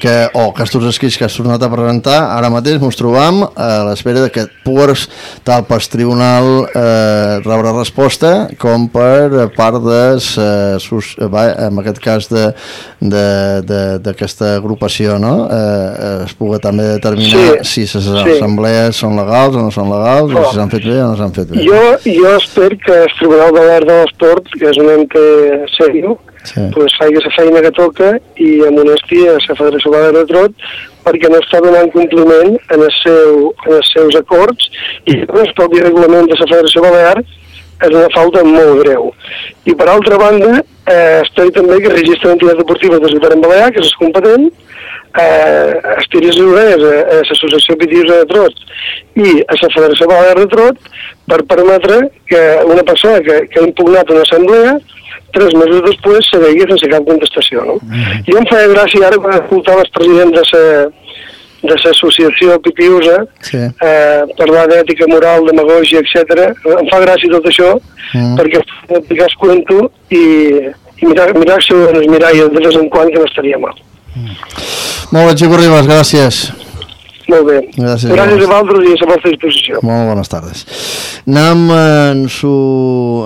que, o aquests escrits que has tornat a presentar, ara mateix ens trobam a l'espera de que pugues, tal per tribunal, eh, rebre resposta, com per part de, eh, sus, eh, en aquest cas d'aquesta agrupació, no? Eh, es pugui també determinar sí, si les sí. assemblees són legals o no són legals, oh. o si s'han fet bé o no s'han fet bé. Jo, jo espero que el Tribunal de l'Art de l'Esport, que és un ente sèrio, sí. pues faci la feina que toca i amonesti a la Federació Balear de Trot perquè no està donant compliment en, el seu, en els seus acords i el propi reglament de la Federació Balear és una falta molt greu. I per altra banda, eh, estic també que el registre d'entitats deportives de Ciutat en Balear, que és competent, eh, es tiri les orelles a, a l'Associació Pitiusa de Trot i a la Federació Balear de Trot per permetre que una persona que, que ha impugnat una assemblea tres mesos després se veia sense cap contestació. No? Mm -hmm. I em feia gràcia ara quan escoltava el president de la de l'associació Pipiusa, sí. eh, parlar d'ètica moral, demagògia, etc. Em fa gràcia tot això, mm. perquè aplicar el cuento i, i mirar, mirar-se en el mirall de vegades en quan que no estaria mal. Mm. Molt bé, Xico Ribas, gràcies. Molt bé. Gràcies, Gràcies a vosaltres i a la vostra disposició. Molt bones tardes. Anem en su,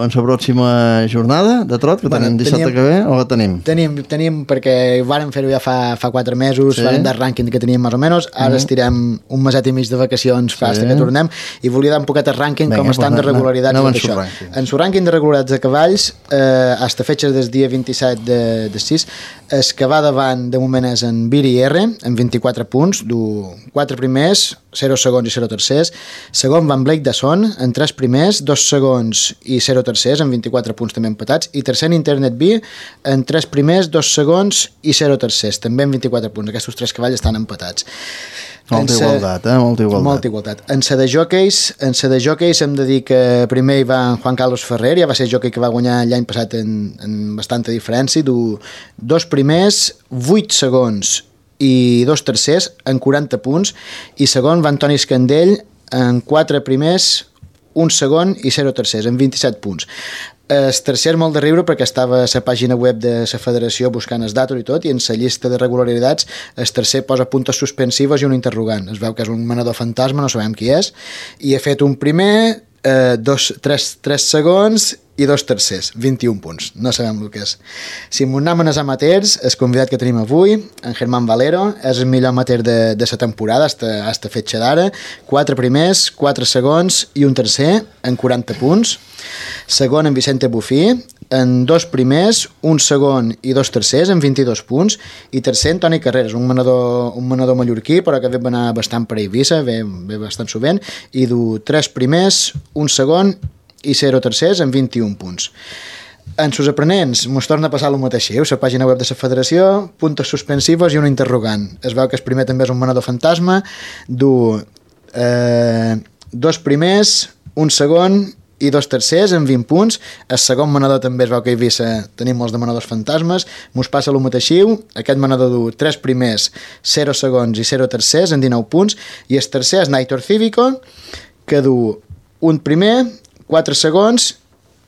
en su pròxima jornada de trot, que bueno, tenim dissabte teníem, que ve, o la tenim? Tenim, tenim perquè vàrem fer-ho ja fa, fa quatre mesos, sí. vàrem dar rànquing que teníem més o menys, ara mm -hmm. estirem un meset i mig de vacacions sí. fins que tornem, i volia dar un poquet de rànquing com estan de regularitats no, no, això. En su rànquing de regularitats de cavalls, eh, hasta fetges del dia 27 de, de 6, es que va davant de moment és en Viri R, amb 24 punts, du 4 primers, 0 segons i 0 tercers. Segon, Van Blake de Son, en 3 primers, 2 segons i 0 tercers, amb 24 punts també empatats. I tercer, Internet B, en 3 primers, 2 segons i 0 tercers, també amb 24 punts. Aquests tres cavalls estan empatats. Molta igualtat, eh? Molta igualtat. Molta igualtat. En sa de jockeys, en sa de jockeys hem de dir que primer hi va en Juan Carlos Ferrer, ja va ser jockey que va guanyar l'any passat en, en bastanta diferència, du dos primers, 8 segons i dos tercers en 40 punts i segon va Antoni Escandell en 4 primers, un segon i 0 tercers, en 27 punts. El tercer molt de riure perquè estava a la pàgina web de la federació buscant el datos i tot, i en la llista de regularitats el tercer posa puntes suspensives i un interrogant. Es veu que és un manador fantasma, no sabem qui és, i he fet un primer, eh, dos, tres, tres segons i dos tercers, 21 punts. No sabem el que és. Si m'ho anem als amateurs, el convidat que tenim avui, en Germán Valero, és el millor amateur de, de la temporada, hasta, hasta fetxa d'ara. Quatre primers, quatre segons i un tercer, en 40 punts. Segon, en Vicente Bufí, en dos primers, un segon i dos tercers, en 22 punts, i tercer, en Toni Carreras, un manador, un manador mallorquí, però que ve anar bastant per Eivissa, ve, ve bastant sovint, i du tres primers, un segon i 0 tercers, en 21 punts. En sus aprenents mos torna a passar el mateix, la pàgina web de la federació, puntos suspensivos i un interrogant. Es veu que el primer també és un manador fantasma, du eh, dos primers, un segon i dos tercers en 20 punts. El segon manador també es veu que a Eivissa tenim molts de manadors fantasmes. Mos passa el mateixiu. Aquest manador du 3 primers, 0 segons i 0 tercers en 19 punts. I el tercer és Naitor Cívico, que du un primer, 4 segons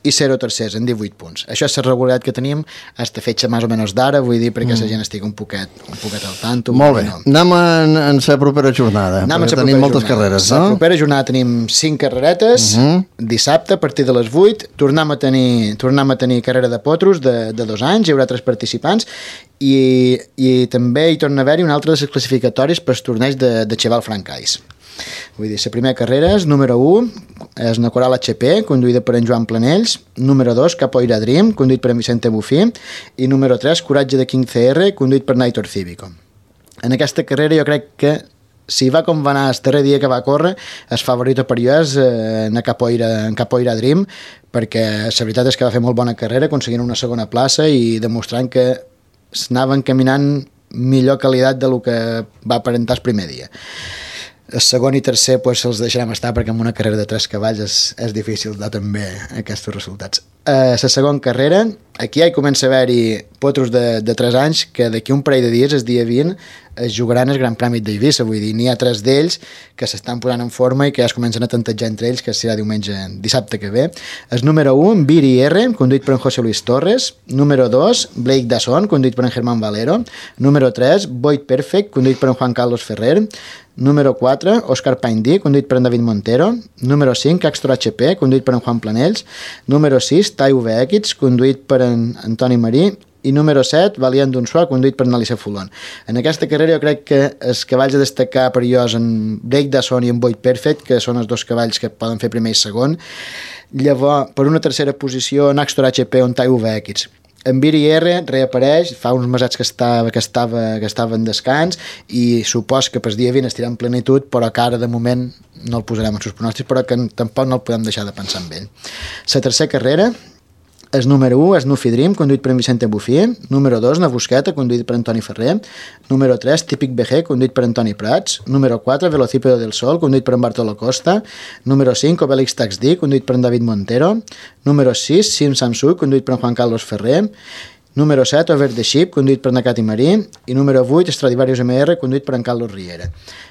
i 0 tercers en 18 punts. Això és la regularitat que tenim hasta fetge més o menys d'ara, vull dir, perquè mm. la gent estigui un poquet, un poquet al tanto. Molt bé. No. Anem en, en la propera jornada, Anem perquè tenim moltes jornada. carreres, La no? propera jornada tenim 5 carreretes, Mhm. -huh. dissabte a partir de les 8, tornem a tenir, tornem a tenir carrera de potros de, de dos anys, hi haurà tres participants, i, i també hi torna a haver-hi una altra de les classificatòries per torneig de, de Cheval Francais. Vull dir, la primera carrera és número 1, és una Coral HP, conduïda per en Joan Planells, número 2, Capoeira Dream, conduït per en Vicente Bufí, i número 3, Coratge de King CR, conduït per Naitor Cívico. En aquesta carrera jo crec que si va com va anar el darrer dia que va córrer, el favorit per jo és eh, en, Capoeira, en Capoeira Dream, perquè la veritat és que va fer molt bona carrera, aconseguint una segona plaça i demostrant que anaven caminant millor qualitat de lo que va aparentar el primer dia. El segon i tercer pues, els deixarem estar perquè en una carrera de tres cavalls és, és difícil dar també aquests resultats. Uh, la segona carrera, aquí ja hi comença a haver-hi potros de, de 3 anys que d'aquí un parell de dies, el dia 20, es jugaran el Gran Premi d'Eivissa, vull dir, n'hi ha tres d'ells que s'estan posant en forma i que ja es comencen a tantejar entre ells, que serà diumenge, dissabte que ve. El número 1, Viri R, conduït per en José Luis Torres. Número 2, Blake Dasson, conduït per en Germán Valero. Número 3, Void Perfect, conduït per en Juan Carlos Ferrer. Número 4, Oscar Paindí, conduït per en David Montero. Número 5, Extra HP, conduït per en Juan Planells. Número 6, Tai VX, conduït per en Antoni Marí i número 7, Valient d'un Suà, conduït per Nalissa Fulon. En aquesta carrera jo crec que els cavalls a destacar per jo en Break de Son i en Void Perfect, que són els dos cavalls que poden fer primer i segon. Llavors, per una tercera posició, Axtor HP, on Tai VX. En Viri R reapareix, fa uns mesets que estava, que estava, que estava en descans i supos que per dia 20 estirà en plenitud, però que ara de moment no el posarem en sus pronòstics, però que tampoc no el podem deixar de pensar en ell. La tercera carrera, el número 1 és Nufi Dream, conduït per en Vicente Bufí. Número 2, Navusqueta, conduït per Antoni Ferrer. Número 3, Típic BG, conduït per Antoni Prats. Número 4, Velocípedo del Sol, conduït per Bartolo Costa. Número 5, Obelix Taxdi, conduït per David Montero. Número 6, Sim Samsung, conduït per Juan Carlos Ferrer. Número 7, Over the Ship, conduït per Nakati Marí. I número 8, Stradivarius MR, conduït per en Carlos Riera.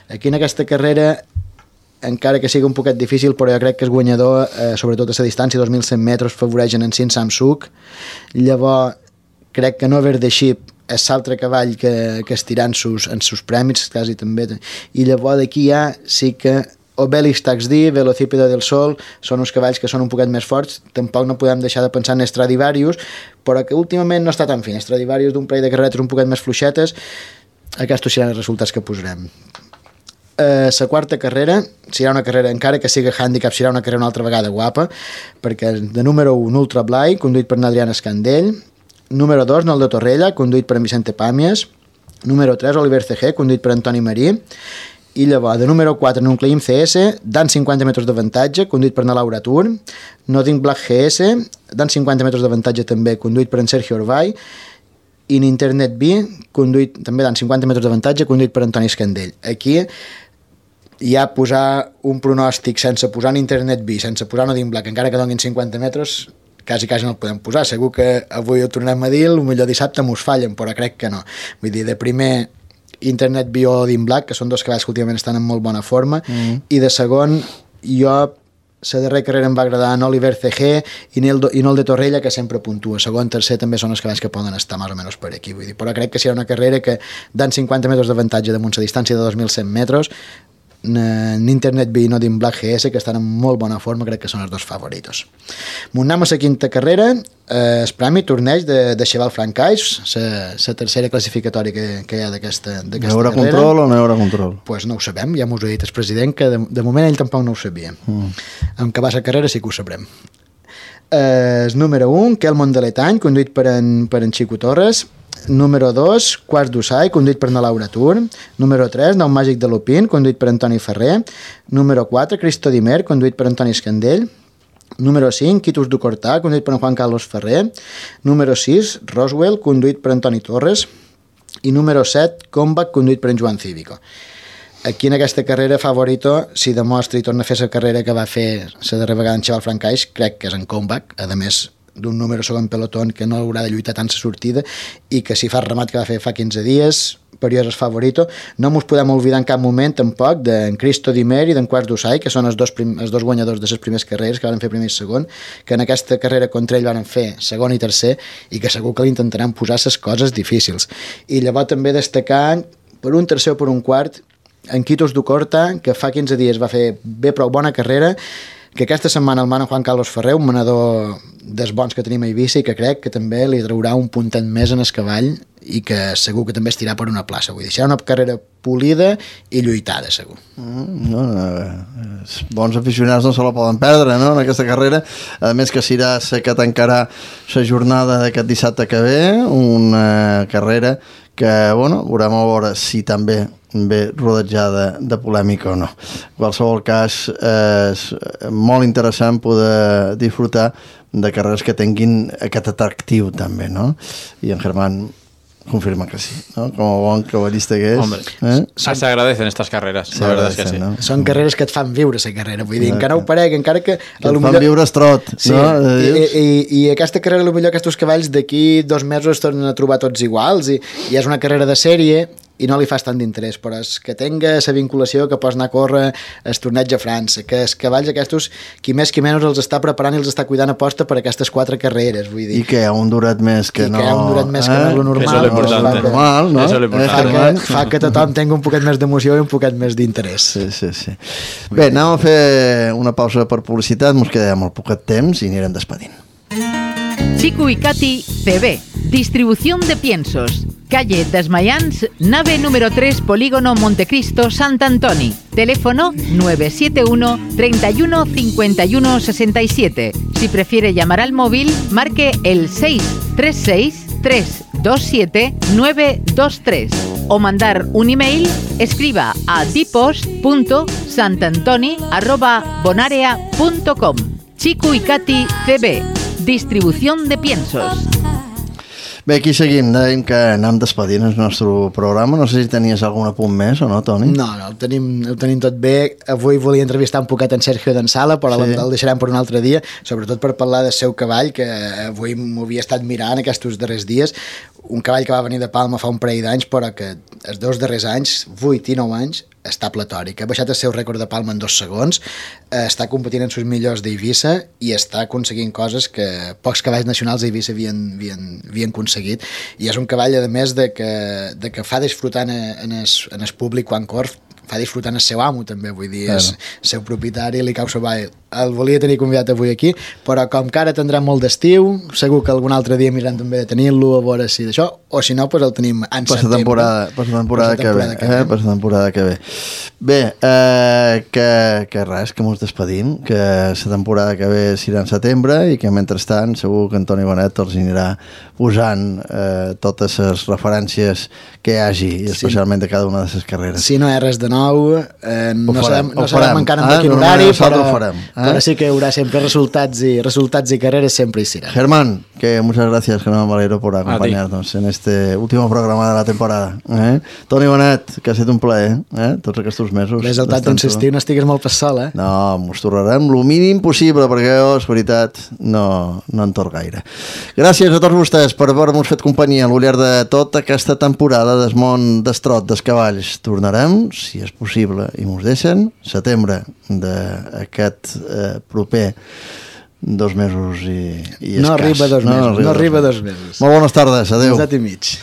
Aquí en aquesta carrera encara que sigui un poquet difícil, però jo crec que el guanyador, eh, sobretot a la distància, 2.100 metres, favoreixen en Sin Samsung. Llavors, crec que no haver de Ship és l'altre cavall que, que estirà en sus, en sus prèmits, quasi també. I llavors d'aquí ja sí que Obelix Taxdi, Velocípedo del Sol, són uns cavalls que són un poquet més forts, tampoc no podem deixar de pensar en Stradivarius, però que últimament no està tan fin. Stradivarius d'un parell de carretes un poquet més fluixetes, aquests seran els resultats que posarem eh, la quarta carrera serà una carrera, encara que sigui handicap, serà una carrera una altra vegada guapa, perquè de número 1, Ultra Blai, conduït per Adriana Escandell, número 2, Nol de Torrella, conduït per en Vicente Pàmies, número 3, Oliver CG, conduït per Antoni Marí, i llavors, de número 4, Nucleim CS, dan 50 metres d'avantatge, conduït per na Laura Tur, Noding Black GS, dan 50 metres d'avantatge també, conduït per en Sergio Orbai, i en Internet B, conduït, també dan 50 metres d'avantatge, conduït per Antoni Escandell. Aquí ja posar un pronòstic sense posar en Internet B, sense posar no Black, encara que donin 50 metres, quasi, quasi no el podem posar. Segur que avui ho tornem a dir, el millor dissabte mos fallen, però crec que no. Vull dir, de primer Internet B o Odin Black, que són dos cavalls que últimament estan en molt bona forma, mm -hmm. i de segon, jo la darrera carrera em va agradar en Oliver CG i Nel, i Nol de Torrella, que sempre puntua. Segon, tercer també són els cavalls que poden estar més o menys per aquí. Vull dir. Però crec que serà una carrera que, dan 50 metres d'avantatge damunt la distància de 2.100 metres, Internet Vino din Black GS, que estan en molt bona forma, crec que són els dos favoritos. M'unam a la quinta carrera, eh, el premi torneig de, de Cheval Francais, la tercera classificatòria que, que hi ha d'aquesta carrera. Haurà control o no hi haurà control? pues no ho sabem, ja m'ho ha dit el president, que de, de moment ell tampoc no ho sabia. Mm. En que va la carrera sí que ho sabrem. Eh, el número 1, que el món de l'Etany, conduït per en, per en Xico Torres, Número 2, Quarts d'Ussai, conduït per na Laura Tur. Número 3, Nou Màgic de Lupin, conduït per Antoni Ferrer. Número 4, Cristo Dimer, conduït per Antoni Escandell. Número 5, Quitus du Cortà, conduït per Juan Carlos Ferrer. Número 6, Roswell, conduït per Antoni Torres. I número 7, Combat, conduït per en Joan Cívico. Aquí en aquesta carrera favorito, si demostra i torna a fer la carrera que va fer la darrera vegada en Xaval Francaix, crec que és en Combat, a més d'un número segon pelotón que no haurà de lluitar tant la sortida i que si fa el remat que va fer fa 15 dies Periós és favorito. No mos podem oblidar en cap moment tampoc d'en Cristo Dimer i d'en Quarts d'Ussai, que són els dos, prim, els dos guanyadors de les primeres carreres que van fer primer i segon, que en aquesta carrera contra ell van fer segon i tercer i que segur que li intentaran posar les coses difícils. I llavors també destacar per un tercer o per un quart en Quitos Ducorta, que fa 15 dies va fer bé prou bona carrera que aquesta setmana el mana Juan Carlos Ferrer, un manador dels bons que tenim a Eivissa i que crec que també li traurà un puntet més en el cavall i que segur que també estirà per una plaça. Vull dir, serà una carrera polida i lluitada, segur. Mm, no, no, els bons aficionats no se la poden perdre, no?, en aquesta carrera. A més que serà que tancarà la jornada d'aquest dissabte que ve, una carrera que, bueno, veurem a veure si també bé rodejada de polèmica o no. En qualsevol cas, és molt interessant poder disfrutar de carreres que tinguin aquest atractiu també, no? I en Germán confirma que sí, ¿no? Como bon cavallista que és. Hombre, eh? se agradecen estas carreras, la verdad es que sí. No? Són carreres que et fan viure la carrera, vull dir, Exacte. encara ho parec, encara que... Que et fan viure estrot, sí, no? I, i, i, aquesta carrera, potser aquests cavalls d'aquí dos mesos es tornen a trobar tots iguals i, i és una carrera de sèrie i no li fas tant d'interès, però és que tenga la vinculació que pots anar a córrer el torneig a França, que els cavalls aquests, qui més qui menys els està preparant i els està cuidant a posta per aquestes quatre carreres, vull dir. I que ha un durat més que I no... I que ha un durat més eh? que no lo normal. Eso es lo normal, no? Eso es lo eh, fa, que, fa que tothom tingui un poquet més d'emoció i un poquet més d'interès. Sí, sí, sí. Bé, anem a fer una pausa per publicitat, ens quedem molt poquet temps i anirem despedint. Chico y CB, distribución de piensos. Calle Desmayans, nave número 3, Polígono Montecristo, Sant Antoni. Teléfono 971 31 51 67. Si prefiere llamar al móvil, marque el 636 327 923 o mandar un email, escriba a dipos.santantoni.bonarea.com. Chico y Katy CB, distribución de piensos. Bé, aquí seguim, dèiem que anem despedint el nostre programa. No sé si tenies algun apunt més o no, Toni? No, no, ho tenim, ho tenim tot bé. Avui volia entrevistar un poquet en Sergio D'Ensala, però sí. el deixarem per un altre dia, sobretot per parlar del seu cavall, que avui m'ho havia estat mirant aquests darrers dies. Un cavall que va venir de Palma fa un parell d'anys, però que els dos darrers anys, 8 i 9 anys, està platòric. Ha baixat el seu rècord de Palma en dos segons, eh, està competint en els millors d'Eivissa i està aconseguint coses que pocs cavalls nacionals d'Eivissa havien, havien, havien aconseguit. I és un cavall, a més, de que, de que fa disfrutar en, en, el, en el públic quan cor, fa disfrutant el seu amo també, vull dir, és el seu propietari li cau sobre el volia tenir convidat avui aquí, però com que ara tindrà molt d'estiu, segur que algun altre dia mirarem també de tenir-lo a veure si d'això, o si no, pues el tenim en per setembre. Temporada, per la temporada, que, ve, que ve. Eh? Per la temporada que ve. Bé, eh, que, que res, que mos despedim, que la temporada que ve serà en setembre i que mentrestant segur que Antoni Bonet els anirà posant eh, totes les referències que hi hagi, i especialment sí. de cada una de les carreres. Si no hi ha res de nou, eh, no, farem, sabem, no sabem encara en eh? quin horari, però, ho farem. Eh? Però sí que hi haurà sempre resultats i resultats i carreres sempre hi serà. Germán, que muchas gracias Germán Valero por acompañarnos en este último programa de la temporada. Eh? Toni Bonet, que ha estat un plaer, eh? tots aquests mesos. Ves al tant insistiu, no estigues molt per sol, eh? No, mos tornarem el mínim possible, perquè jo, és veritat, no, no en torn gaire. Gràcies a tots vostès per haver-nos fet companyia al llarg de tota aquesta temporada del món d'estrot, dels cavalls. Tornarem, si és possible, i mos deixen, setembre d'aquest eh, proper dos mesos i, i escàs. No arriba dos mesos, no, arriba, no arriba dos mesos. Molt bones tardes, adeu. Un i mig.